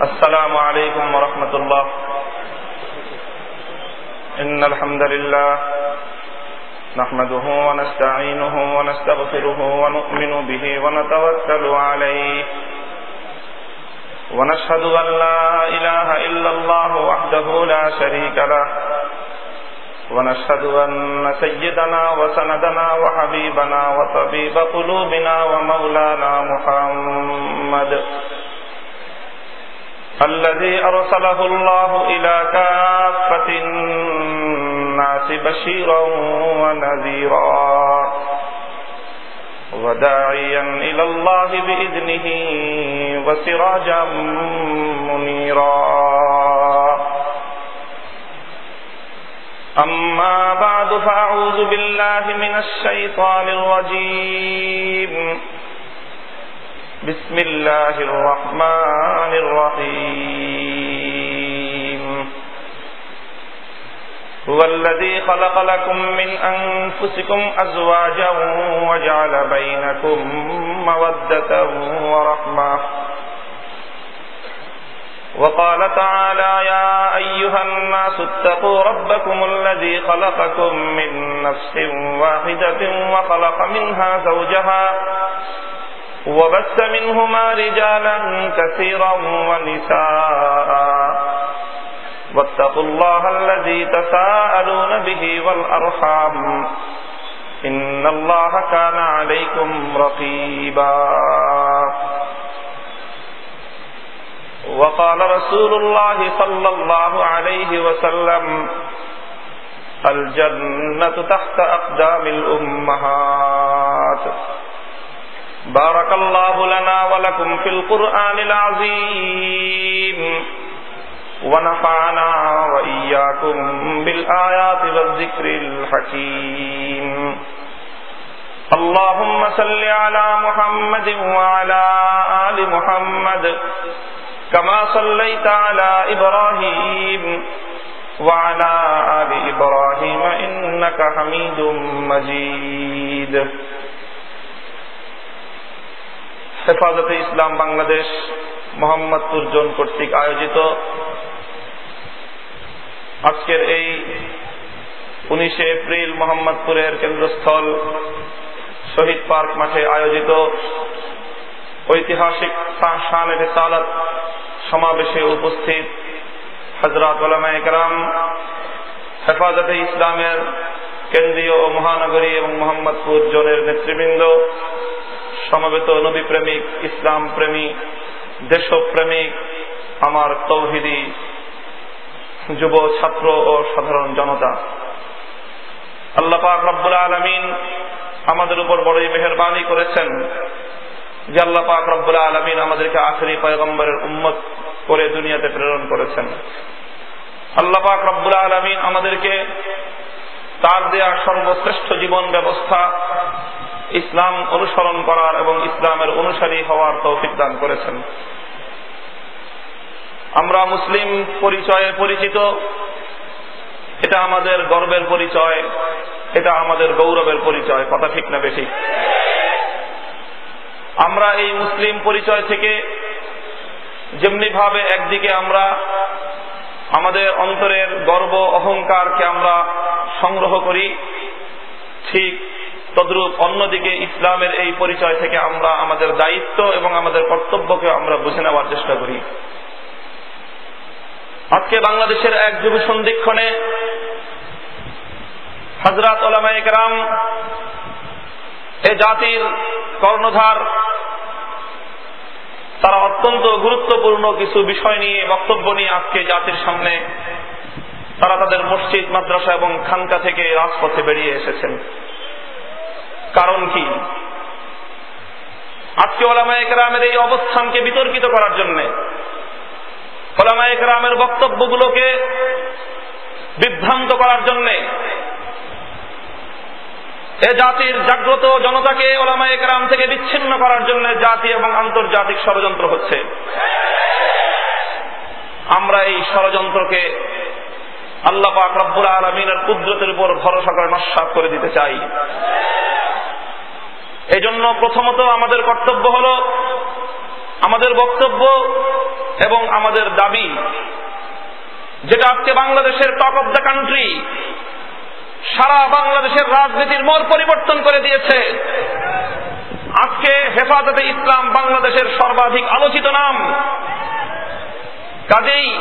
السلام عليكم ورحمة الله. إن الحمد لله نحمده ونستعينه ونستغفره ونؤمن به ونتوكل عليه. ونشهد أن لا إله إلا الله وحده لا شريك له. ونشهد أن سيدنا وسندنا وحبيبنا وطبيب قلوبنا ومولانا محمد محمد الذي أرسله الله إلى كافة الناس بشيرا ونذيرا وداعيا إلى الله بإذنه وسراجا منيرا. أما بعد فأعوذ بالله من الشيطان الرجيم. بسم الله الرحمن الرحيم. هو الذي خلق لكم من أنفسكم أزواجا وجعل بينكم مودة ورحمة. وقال تعالى يا أيها الناس اتقوا ربكم الذي خلقكم من نفس واحدة وخلق منها زوجها. وبث منهما رجالا كثيرا ونساء. واتقوا الله الذي تساءلون به والأرحام. إن الله كان عليكم رقيبا. وقال رسول الله صلى الله عليه وسلم الجنة تحت أقدام الأمهات. بارك الله لنا ولكم في القرآن العظيم. ونفعنا وإياكم بالآيات والذكر الحكيم. اللهم صل على محمد وعلى آل محمد كما صليت على إبراهيم وعلى آل إبراهيم إنك حميد مجيد. হেফাজতে ইসলাম বাংলাদেশ মোহাম্মদপুর জোন কর্তৃক আয়োজিত। আজকের এই উনিশে এপ্রিল মোহাম্মদপুরের কেন্দ্রস্থল শহীদ পার্ক মাঠে আয়োজিত ঐতিহাসিক সমাবেশে উপস্থিত হজরত ওলামায়াম হেফাজতে ইসলামের কেন্দ্রীয় মহানগরী এবং মোহাম্মদপুর জোনের নেতৃবৃন্দ সমবেত নবী প্রেমিক, ইসলাম প্রেমী দেশপ্রেমিক, আমার তৌহিদি, যুব ছাত্র ও সাধারণ জনতা। আল্লাহ পাক রব্বুল আলমিন আমাদের উপর বড়ই মেহরবানি করেছেন যে আল্লাহ পাক রব্বুল আলমিন আমাদেরকে আখরি পয়গম্বরের উম্মত করে দুনিয়াতে প্রেরণ করেছেন। আল্লাহ পাক রব্বুল আলমিন আমাদেরকে তার দেয়া সর্বশ্রেষ্ঠ জীবন ব্যবস্থা ইসলাম অনুসরণ করার এবং ইসলামের অনুসারী হওয়ার তৌফিক দান করেছেন। আমরা মুসলিম পরিচয়ে পরিচিত। এটা আমাদের গর্বের পরিচয়। এটা আমাদের গৌরবের পরিচয়। কথা ঠিক না বেশি? আমরা এই মুসলিম পরিচয় থেকে যেমনি ভাবে একদিকে আমরা আমাদের অন্তরের গর্ব অহংকারকে আমরা সংগ্রহ করি, ঠিক তদ্রূপ অন্যদিকে ইসলামের এই পরিচয় থেকে আমরা আমাদের দায়িত্ব এবং আমাদের কর্তব্যকে আমরা বুঝে নেওয়ার চেষ্টা করি। আজকে বাংলাদেশের এক যুব সন্ধিক্ষণে হজরত ওলামাইকরাম এ জাতির কর্ণধার, তারা অত্যন্ত গুরুত্বপূর্ণ কিছু বিষয় নিয়ে, বক্তব্য নিয়ে আজকে জাতির সামনে তারা তাদের মসজিদ, মাদ্রাসা এবং খানকা থেকে রাজপথে বেরিয়ে এসেছেন। কারণ কি? আজকে ওলামায় একরামের এই অবস্থানকে বিতর্কিত করার জন্য ওলামায় একরামের বক্তব্যগুলোকে বিভ্রান্ত করার জন্য এ জাতির জাগ্রত জনতাকে ওলামায় একরাম থেকে বিচ্ছিন্ন করার জন্য জাতি এবং আন্তর্জাতিক ষড়যন্ত্র হচ্ছে। আমরা এই ষড়যন্ত্রকে আল্লাহ পাক রব্বুল আলমিনের কুদরতের উপর ভরসা করে নস্বাত করে দিতে চাই। এই জন্য প্রথমত আমাদের কর্তব্য হল আমাদের বক্তব্য এবং আমাদের দাবি। যেটা আজকে বাংলাদেশের টপ অব দ্য কান্ট্রি সারা বাংলাদেশের রাজনীতির মোড় পরিবর্তন করে দিয়েছে। আজকে হেফাজতে ইসলাম বাংলাদেশের সর্বাধিক আলোচিত নাম। কাজেই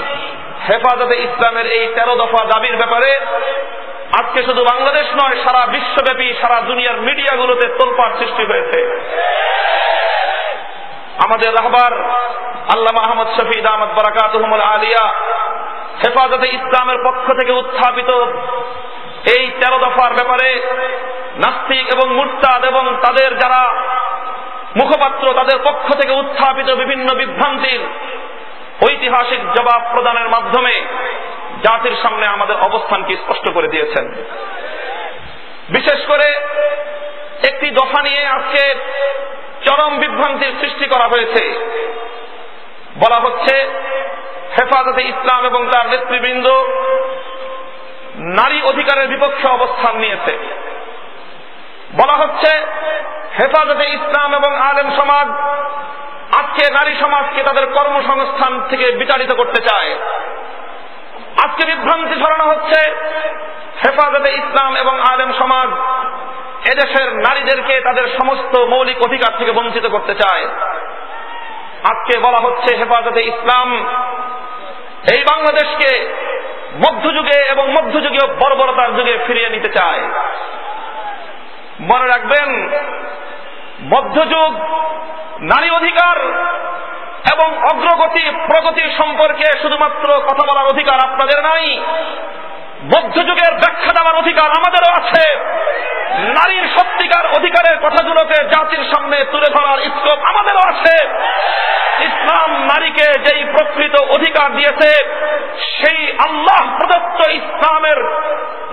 হেফাজতে ইসলামের এই তেরো দফা দাবির ব্যাপারে আজকে শুধু বাংলাদেশ নয়, সারা বিশ্বব্যাপী, সারা দুনিয়ার মিডিয়াগুলোতে তোলপাড় সৃষ্টি হয়েছে। আমাদের রাহবার আল্লাহ আহমদ শফিদ আহমদ বারাকাত আলিয়া হেফাজতে ইসলামের পক্ষ থেকে উত্থাপিত এই তেরো দফার ব্যাপারে নাস্তিক এবং মুরতাদ এবং তাদের যারা মুখপাত্র, তাদের পক্ষ থেকে উত্থাপিত বিভিন্ন বিভ্রান্তির ঐতিহাসিক জবাব প্রদানের মাধ্যমে জাতির সামনে আমাদের অবস্থানকে স্পষ্ট করে দিয়েছেন। বিশেষ করে একটি দফা নিয়ে আজকে চরম বিভ্রান্তির সৃষ্টি করা হয়েছে। বলা হচ্ছে, হেফাজতে ইসলাম এবং তার নেতৃবৃন্দ নারী অধিকারের বিপক্ষে অবস্থান নিয়েছে। বলা হচ্ছে, হেফাজতে ইসলাম এবং আলেম সমাজ আজকে নারী সমাজকে তাদের কর্মসংস্থান থেকে বিতাড়িত করতে চায়। আজকে বিভ্রান্তি ছড়ানো হচ্ছে হেফাজতে ইসলাম এবং আলেম সমাজ। এদেশের নারীদেরকে তাদের সমস্ত মৌলিক অধিকার থেকে বঞ্চিত করতে চায়। আজকে বলা হচ্ছে হেফাজতে ইসলাম এই বাংলাদেশকে মধ্যযুগে এবং মধ্যযুগীয় বর্বরতার যুগে ফিরিয়ে নিতে চায়। মনে রাখবেন, মধ্যযুগ নারী অধিকার এবং অগ্রগতি প্রগতি সম্পর্কে শুধুমাত্র কথা বলার অধিকার আপনাদের নাই। মধ্যযুগের ব্যাখ্যা দেওয়ার অধিকার আমাদেরও আছে। নারীর সত্যিকার অধিকারের কথাগুলোকে জাতির সামনে তুলে ধরার স্কোপ আমাদেরও আছে। ইসলাম নারীকে যেই প্রকৃত অধিকার দিয়েছে, সেই আল্লাহ প্রদত্ত ইসলামের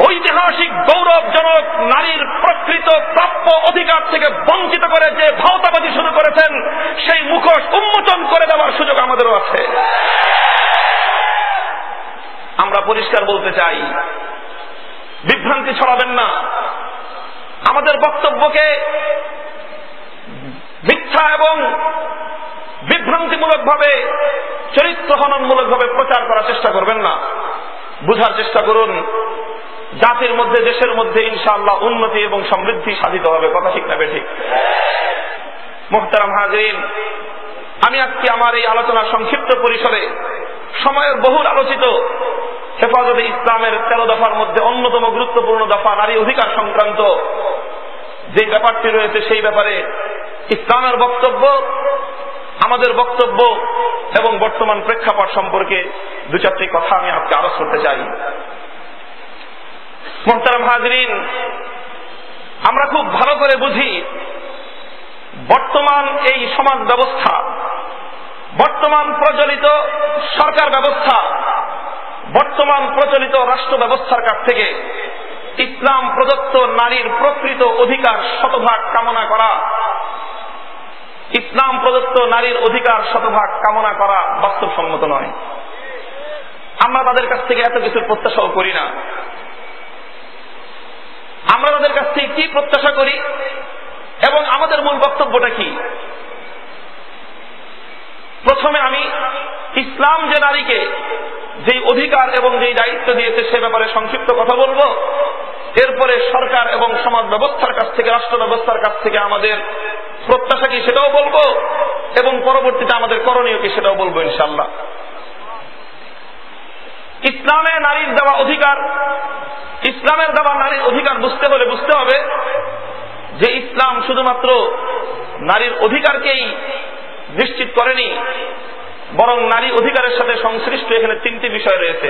ঐতিহাসিক গৌরবজনক নারীর প্রকৃত প্রাপ্য অধিকার থেকে বঞ্চিত করে যে ভাওতাবাদী শুরু করেছেন, সেই মুখোশ উন্মোচন করে দেওয়ার সুযোগ আমাদেরও আছে। আমরা পরিষ্কার বলতে চাই, বিভ্রান্তি ছড়াবেন না। আমাদের বক্তব্যকে মিথ্যা এবং বিভ্রান্তিমূলক ভাবে চরিত্র হননমূলক ভাবে প্রচার করার চেষ্টা করবেন না। বুঝার চেষ্টা করুন, জাতির মধ্যে, দেশের মধ্যে ইনশাআল্লাহ উন্নতি এবং সমৃদ্ধি সাধিত হবে। কথা ঠিক না ঠিক? মোহতারাম হাজরিন, আমি আজকে আমার এই আলোচনার সংক্ষিপ্ত পরিসরে সময়ের বহুল আলোচিত হেফাজতে ইসলামের তেরো দফার মধ্যে অন্যতম গুরুত্বপূর্ণ দফা নারী অধিকার সংক্রান্ত যে ব্যাপারটি রয়েছে সেই ব্যাপারে ইসলামের বক্তব্য, আমাদের বক্তব্য এবং বর্তমান প্রেক্ষাপট সম্পর্কে দু চারটি কথা আমি আজকে আরোপ করতে চাই। মোহতারাম হাজরিন, আমরা খুব ভালো করে বুঝি বর্তমান এই সমাজ ব্যবস্থা, বর্তমান প্রচলিত সরকার ব্যবস্থা, বর্তমান প্রচলিত রাষ্ট্র ব্যবস্থার কাছ থেকে ইসলাম প্রদত্ত নারীর প্রকৃত অধিকার শতভাগ কামনা করা, ইসলাম প্রদত্ত নারীর অধিকার শতভাগ কামনা করা বাস্তবসম্মত নয়। আমরা তাদের কাছ থেকে এত কিছুর প্রত্যাশাও করি না। আমরা তাদের কাছ থেকে কি প্রত্যাশা করি? এবং আমাদের মূল বক্তব্যটা কি? প্রথমে আমি ইসলাম যে নারীকে যে অধিকার এবং যে দায়িত্ব দিয়েছে সে ব্যাপারে সংক্ষিপ্ত কথা বলব। এরপরে সরকার এবং সমাজ ব্যবস্থার কাছ থেকে, রাষ্ট্র ব্যবস্থার কাছ থেকে আমাদের প্রত্যাশা কি সেটাও বলব এবং পরবর্তীতে আমাদের করণীয় কি সেটাও বলব ইনশাল্লাহ ইসলামে নারীর দেওয়া অধিকার, ইসলামের দেওয়া নারীর অধিকার বুঝতে হলে বুঝতে হবে যে ইসলাম শুধুমাত্র নারীর অধিকারকেই নিশ্চিত করেনি, বরং নারী অধিকারের সাথে সংশ্লিষ্ট এখানে তিনটি বিষয় রয়েছে।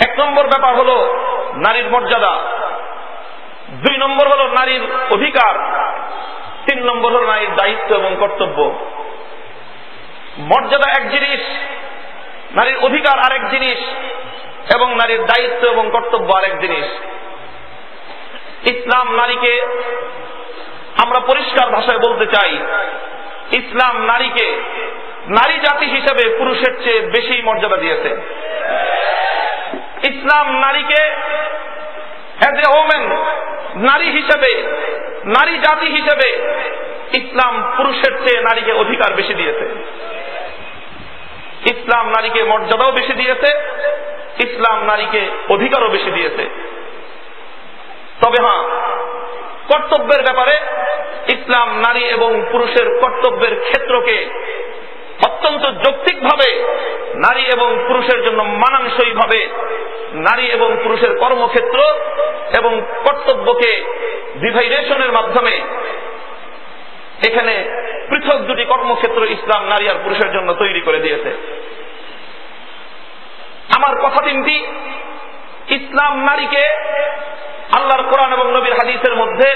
এক নম্বর ব্যাপার হল নারীর মর্যাদা। দুই নম্বর হল নারীর অধিকার। তিন নম্বর হল নারীর দায়িত্ব এবং কর্তব্য। মর্যাদা এক জিনিস, নারীর অধিকার আরেক জিনিস, এবং নারীর দায়িত্ব এবং কর্তব্য আরেক জিনিস। ইসলাম নারীকে আমরা পরিষ্কার ভাষায় বলতে চাই। ইসলাম নারীকে নারী জাতি হিসেবে পুরুষের চেয়ে বেশি মর্যাদা দিয়েছে। ইসলাম নারীকে এজ এ ওমেন নারী হিসেবে, নারী জাতি হিসেবে ইসলাম পুরুষের চেয়ে নারীকে অধিকার বেশি দিয়েছে। ইসলাম নারীকে মর্যাদাও বেশি দিয়েছে, ইসলাম নারীকে অধিকারও বেশি দিয়েছে। তবে হ্যাঁ কর্তব্যের ব্যাপারে ইসলাম নারী এবং পুরুষের কর্তব্যের ক্ষেত্রকে অত্যন্ত যৌক্তিকভাবে নারী এবং পুরুষের জন্য মানানসই ভাবে নারী এবং পুরুষের কর্মক্ষেত্র এবং কর্তব্যকে ডিভাইডেশনের মাধ্যমে এখানে পৃথক দুটি কর্মক্ষেত্র ইসলাম নারী আর পুরুষের জন্য তৈরি করে দিয়েছে। আমার কথা তিনটি, ইসলাম নারীকে আল্লাহর কোরআন এবং নবীর হাদিসের মধ্যে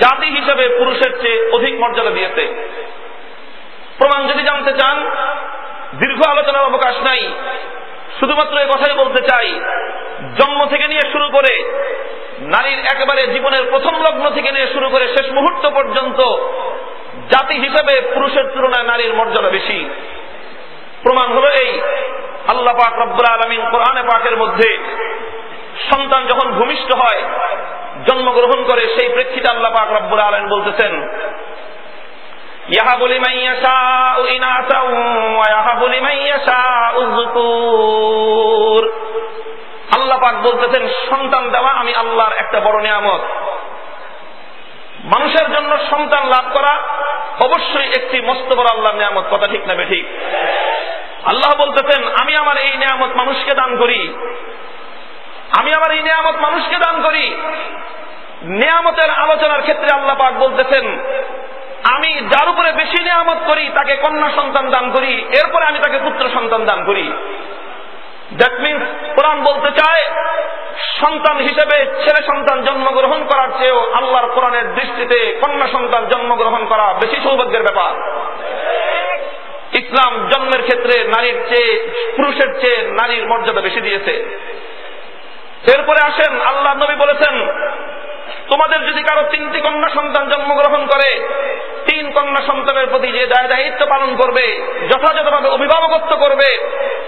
জাতি হিসেবে পুরুষের চেয়ে অধিক মর্যাদা দিয়েছে। প্রমাণ যদি জানতে চান, দীর্ঘ আলোচনার অবকাশ নাই। শুধুমাত্র এ কথাই বলতে চাই, জন্ম থেকে নিয়ে শুরু করে নারীর একেবারে জীবনের প্রথম লগ্ন থেকে নিয়ে শুরু করে শেষ মুহূর্ত পর্যন্ত জাতি হিসেবে পুরুষের তুলনায় নারীর মর্যাদা বেশি। প্রমাণ হলো এই, আল্লাহ পাক রব্বুল আলমিন কোরআনে পাকের মধ্যে সন্তান যখন ভূমিষ্ঠ হয়, জন্মগ্রহণ করে সেই প্রেক্ষিতে আল্লাহ পাক রব্বুল আলম বলতেছেন ইহা বলি আল্লাহ পাক বলতেছেন, সন্তান দেওয়া আমি আল্লাহর একটা বড় নিয়ামত। মানুষের জন্য সন্তান লাভ করা অবশ্যই একটি মস্ত বড় আল্লাহর নিয়ামত। কথা ঠিক না ঠিক? আল্লাহ বলতেছেন, আমি আমার এই নিয়ামত মানুষকে দান করি। আমি আমার এই নিয়ামত মানুষকে দান করি। নিয়ামতের আলোচনার ক্ষেত্রে আল্লাহ পাক বলতেছেন, আমি যার উপরে বেশি নিয়ামত করি, তাকে কন্যা সন্তান দান করি, এরপরে আমি তাকে পুত্র সন্তান দান করি। দ্যাট মিনস কোরআন বলতে চায়, সন্তান হিসেবে ছেলে সন্তান জন্মগ্রহণ করার চেয়েও আল্লাহর কোরআনের দৃষ্টিতে কন্যা সন্তান জন্মগ্রহণ করা বেশি সৌভাগ্যের ব্যাপার। ইসলাম জন্মের ক্ষেত্রে নারীর চেয়ে, পুরুষের চেয়ে নারীর মর্যাদা বেশি দিয়েছে। এরপরে আসেন, আল্লাহ নবী বলেছেন, তোমাদের যদি কারও তিনটি কন্যা সন্তান জন্মগ্রহণ করে, তিন কন্যা সন্তানের প্রতি যে দায় দায়িত্ব পালন করবে, যথাযথভাবে অভিভাবকত্ব করবে,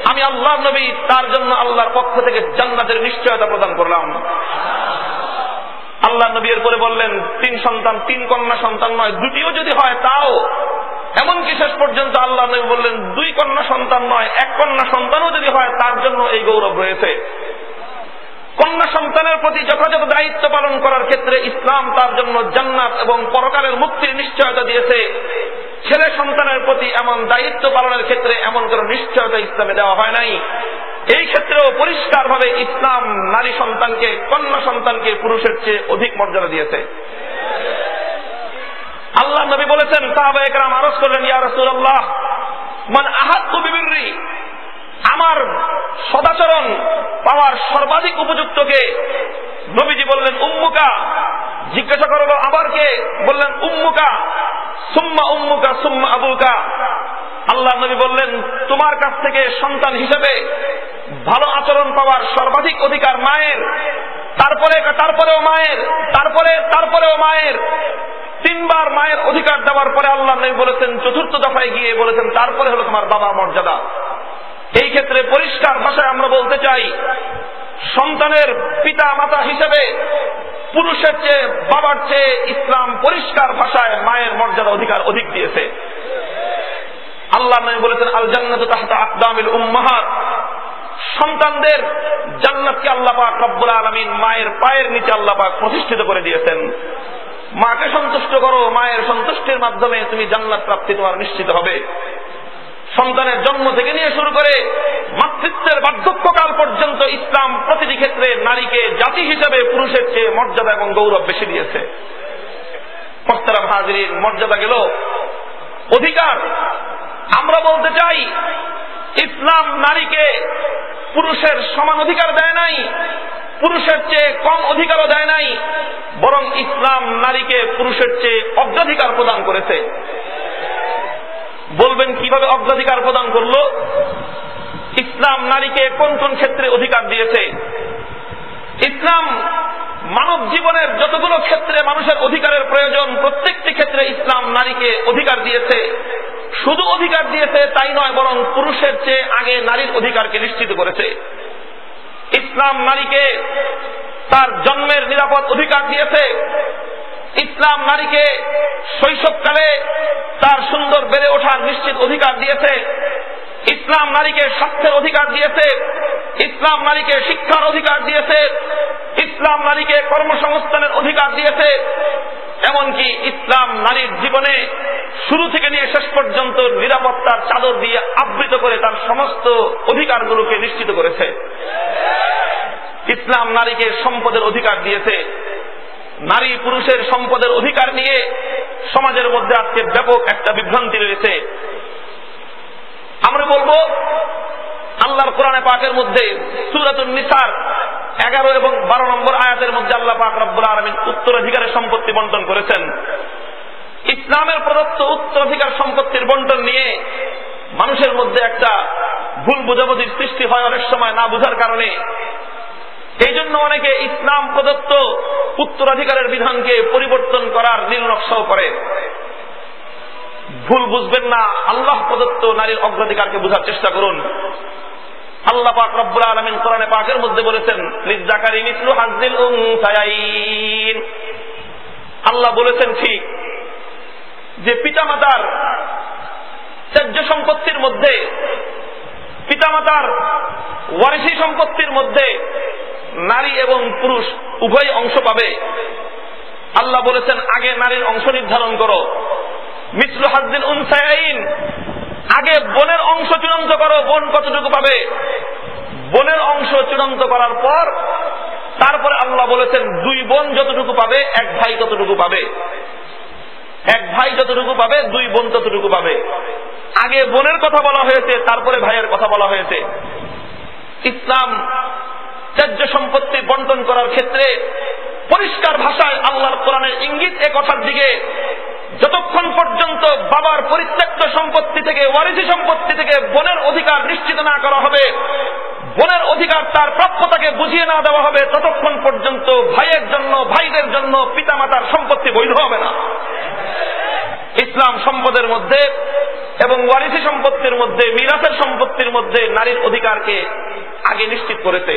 আমি আল্লাহ নবী তার জন্য আল্লাহর পক্ষ থেকে জান্নাতের নিশ্চয়তা প্রদান করলাম। আল্লাহ নবী এরপরে বললেন, তিন সন্তান তিন কন্যা সন্তান নয়, দুটিও যদি হয় তাও। এমনকি শেষ পর্যন্ত আল্লাহ নবী বললেন, দুই কন্যা সন্তান নয়, এক কন্যা সন্তানও যদি হয় তার জন্য এই গৌরব রয়েছে। কন্যা সন্তানের প্রতি যথাযথ দায়িত্ব পালন করার ক্ষেত্রে ইসলাম তার জন্য জান্নাত এবং পরকালের মুক্তির নিশ্চয়তা দিয়েছে। ছেলে সন্তানের প্রতি এমন দায়িত্ব পালনের ক্ষেত্রে এমন কোন নিশ্চয়তা ইসলামে দেওয়া হয় নাই। এই ক্ষেত্রেও পরিষ্কারভাবে ইসলাম নারী সন্তানকে, কন্যা সন্তানকে পুরুষের চেয়ে অধিক মর্যাদা দিয়েছে। আল্লাহ নবী বলেছেন সাহাবা একরাম আরজ করলেন, ইয়া রসুল্লাহ মান আহাত বিবিরি আমার সদাচরণ পাওয়ার সর্বাধিক উপযুক্তকে নবীজি বললেন, উম্মুকা। জিজ্ঞাসা করল, আবার কে? বললেন, উম্মুকা। সুম্মা উম্মুকা, সুম্মা আবুকা। আল্লাহ নবী বললেন, তোমার কাছ থেকে সন্তান হিসেবে ভালো আচরণ পাওয়ার সর্বাধিক অধিকার মায়ের। তারপরে, তারপরেও মায়ের, তারপরে, তারপরেও মায়ের। তিনবার মায়ের অধিকার দেওয়ার পরে আল্লাহ নবী বলেছেন, চতুর্থ দফায় গিয়ে বলেছেন, তারপরে হলো তোমার বাবার মর্যাদা। এই ক্ষেত্রে পরিষ্কার ভাষায় আমরা বলতে চাই, সন্তানের পিতা মাতা হিসেবে পুরুষের চেয়ে বাবার চেয়ে ইসলাম পরিষ্কার ভাষায় মায়ের মর্যাদা অধিকার অধিক দিয়েছে। আল্লাহ নবী বলেছেন আল জান্নাত তাহতা আকদামিল উম্মাহাত। সন্তানদের জান্নাতকে আল্লাহ পাক রব্বুল আলমিন মায়ের পায়ের নিচে আল্লাহ পাক প্রতিষ্ঠিত করে দিয়েছেন। মাকে সন্তুষ্ট করো, মায়ের সন্তুষ্টির মাধ্যমে তুমি জান্নাত প্রাপ্তি তোমার নিশ্চিত হবে। সন্তানের জন্ম থেকে নিয়ে শুরু করে মাতৃত্বের বার্ধক্যকাল পর্যন্ত ইসলাম প্রতিটি ক্ষেত্রে নারীকে জাতি হিসাবে পুরুষের চেয়ে মর্যাদা এবং গৌরব বেশি দিয়েছে। মর্যাদা গেল অধিকার। আমরা বলতে চাই, ইসলাম নারীকে পুরুষের সমান অধিকার দেয় নাই, পুরুষের চেয়ে কম অধিকারও দেয় নাই, বরং ইসলাম নারীকে পুরুষের চেয়ে অগ্রাধিকার প্রদান করেছে। বলবেন কীভাবে অগ্রাধিকার প্রদান করল? ইসলাম নারীকে কোন কোন ক্ষেত্রে অধিকার দিয়েছে? ইসলাম মানব জীবনের যতগুলো ক্ষেত্রে মানুষের অধিকারের প্রয়োজন, প্রত্যেকটি ক্ষেত্রে ইসলাম নারীকে অধিকার দিয়েছে। শুধু অধিকার দিয়েছে তাই নয়, বরং পুরুষের চেয়ে আগে নারীর অধিকারকে নিশ্চিত করেছে। ইসলাম নারীকে তার জন্মের নিরাপদ অধিকার দিয়েছে। ইসলাম নারীকে শৈশবকালে তার সুন্দর বেড়ে ওঠার নিশ্চিত অধিকার দিয়েছে। ইসলাম নারীকে স্বাস্থ্যের অধিকার দিয়েছে। ইসলাম নারীকে শিক্ষার অধিকার দিয়েছে। ইসলাম নারীকে কর্মসংস্থানের অধিকার দিয়েছে। এমনকি ইসলাম নারীর জীবনে শুরু থেকে নিয়ে শেষ পর্যন্ত নিরাপত্তার চাদর দিয়ে আবৃত করে তার সমস্ত অধিকারগুলোকে নিশ্চিত করেছে। ইসলাম নারীকে সম্পদের অধিকার দিয়েছে। নারী পুরুষের সম্পদের অধিকার নিয়ে সমাজের মধ্যে আজকে ব্যাপক একটা বিভ্রান্তি রয়েছে। আমরা বলব, আল্লাহর কোরআনে পাকের মধ্যে সুরাতুল নিসার এগারো এবং বারো নম্বর আয়াতের মধ্যে আল্লাহ পাক রব্বুল আলমিন উত্তরাধিকারের সম্পত্তি বন্টন করেছেন। ইসলামের প্রদত্ত উত্তরাধিকার সম্পত্তির বন্টন নিয়ে মানুষের মধ্যে একটা ভুল বোঝাবুঝির সৃষ্টি হয় অনেক সময় না বুঝার কারণে। এই জন্য অনেকে ইসলাম প্রদত্ত উত্তরাধিকারের বিধানকে পরিবর্তন করার নীল নকশাও করে। ভুল বুঝবেন না, আল্লাহ প্রদত্ত নারীর অগ্রাধিকারকে বোঝার চেষ্টা করুন। আল্লাহ পাক রব্বুল আলমিন কোরআনে পাকের মধ্যে বলেছেন লিজাকারি মিসলু হাজিল আল্লাহ বলেছেন, ঠিক, যে পিতামাতার ত্যায্য সম্পত্তির মধ্যে, পিতামাতার ওয়ারিসি সম্পত্তির মধ্যে নারী এবং পুরুষ উভয় অংশ পাবে। আল্লাহ বলেছেন, আগে নারীর অংশ নির্ধারণ করো। মিসলু হাজদিন উনসাইন, আগে বোনের অংশ চূড়ান্ত করো, বোন কতটুকু পাবে? বোনের অংশ চূড়ান্ত করার পর, তারপরে আল্লাহ বলেছেন, দুই বোন যতটুকু পাবে, এক ভাই ততটুকু পাবে। এক ভাই যতটুকু পাবে, দুই বোন ততটুকু পাবে। আগে বোনের কথা বলা হয়েছে, তারপরে ভাইয়ের কথা বলা হয়েছে। ইসলাম ত্যায্য সম্পত্তি বন্টন করার ক্ষেত্রে পরিষ্কার ভাষায় আল্লাহর কোরআনের ইঙ্গিত এ কথার দিকে যতক্ষণ পর্যন্ত বাবার পরিত্যক্ত সম্পত্তি থেকে ওয়ারিসি সম্পত্তি থেকে বোনের অধিকার নিশ্চিত না করা হবে, বোনের অধিকার তার প্রাপ্যতাকে বুঝিয়ে না দেওয়া হবে, ততক্ষণ পর্যন্ত ভাইয়ের জন্য, ভাইদের জন্য পিতামাতার সম্পত্তি বৈধ হবে না। ইসলাম সম্পদের মধ্যে এবং ওয়ারিসি সম্পত্তির মধ্যে, মিরাসের সম্পত্তির মধ্যে নারীর অধিকারকে আগে নিশ্চিত করেছে।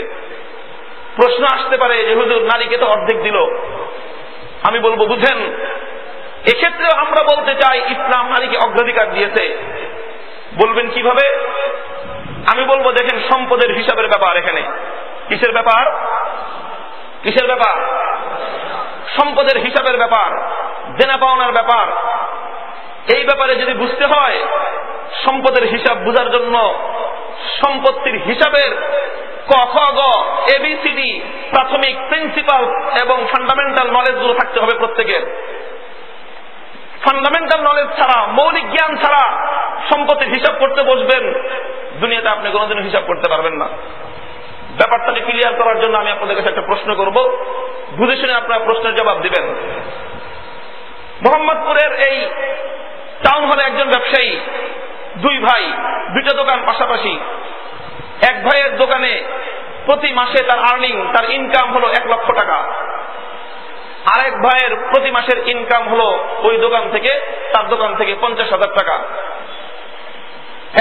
প্রশ্ন আসতে পারে, যে হুজুর নারীকে তো অর্ধেক দিল। আমি বলব, বুঝেন, এক্ষেত্রেও আমরা বলতে চাই, ইসলাম নারীকে অগ্রাধিকার দিয়েছে। বলবেন কীভাবে? আমি বলব, দেখেন, সম্পদের হিসাবের ব্যাপার এখানে। কিসের ব্যাপার? কিসের ব্যাপার? সম্পদের হিসাবের ব্যাপার, দেনা পাওনার ব্যাপার। এই ব্যাপারে যদি বুঝতে হয়, সম্পদের হিসাব বুঝার জন্য সম্পত্তির হিসাবের ক, খ, গ এবিসিডি প্রাথমিক প্রিন্সিপাল এবং ফান্ডামেন্টাল নলেজগুলো থাকতে হবে প্রত্যেকের। ফান্ডামেন্টাল নলেজ ছাড়া, মৌলিক জ্ঞান ছাড়া সম্পত্তির হিসাব করতে বসবেন, দুনিয়াতে আপনি কোনোদিনও হিসাব করতে পারবেন না। ব্যাপারটাকে ক্লিয়ার করার জন্য আমি আপনাদের কাছে একটা প্রশ্ন করব। বুঝে শুনে আপনারা প্রশ্নের জবাব দিবেন। মোহাম্মদপুরের এই টাউন হলে একজন ব্যবসায়ী দুই ভাই, দুইটা দোকান পাশাপাশি। এক ভাইয়ের দোকানে প্রতি মাসে তার আর্নিং তার ইনকাম হলো এক লক্ষ টাকা। আরেক ভাইয়ের প্রতি মাসের ইনকাম হলো ওই দোকান থেকে, তার দোকান থেকে পঞ্চাশ হাজার টাকা।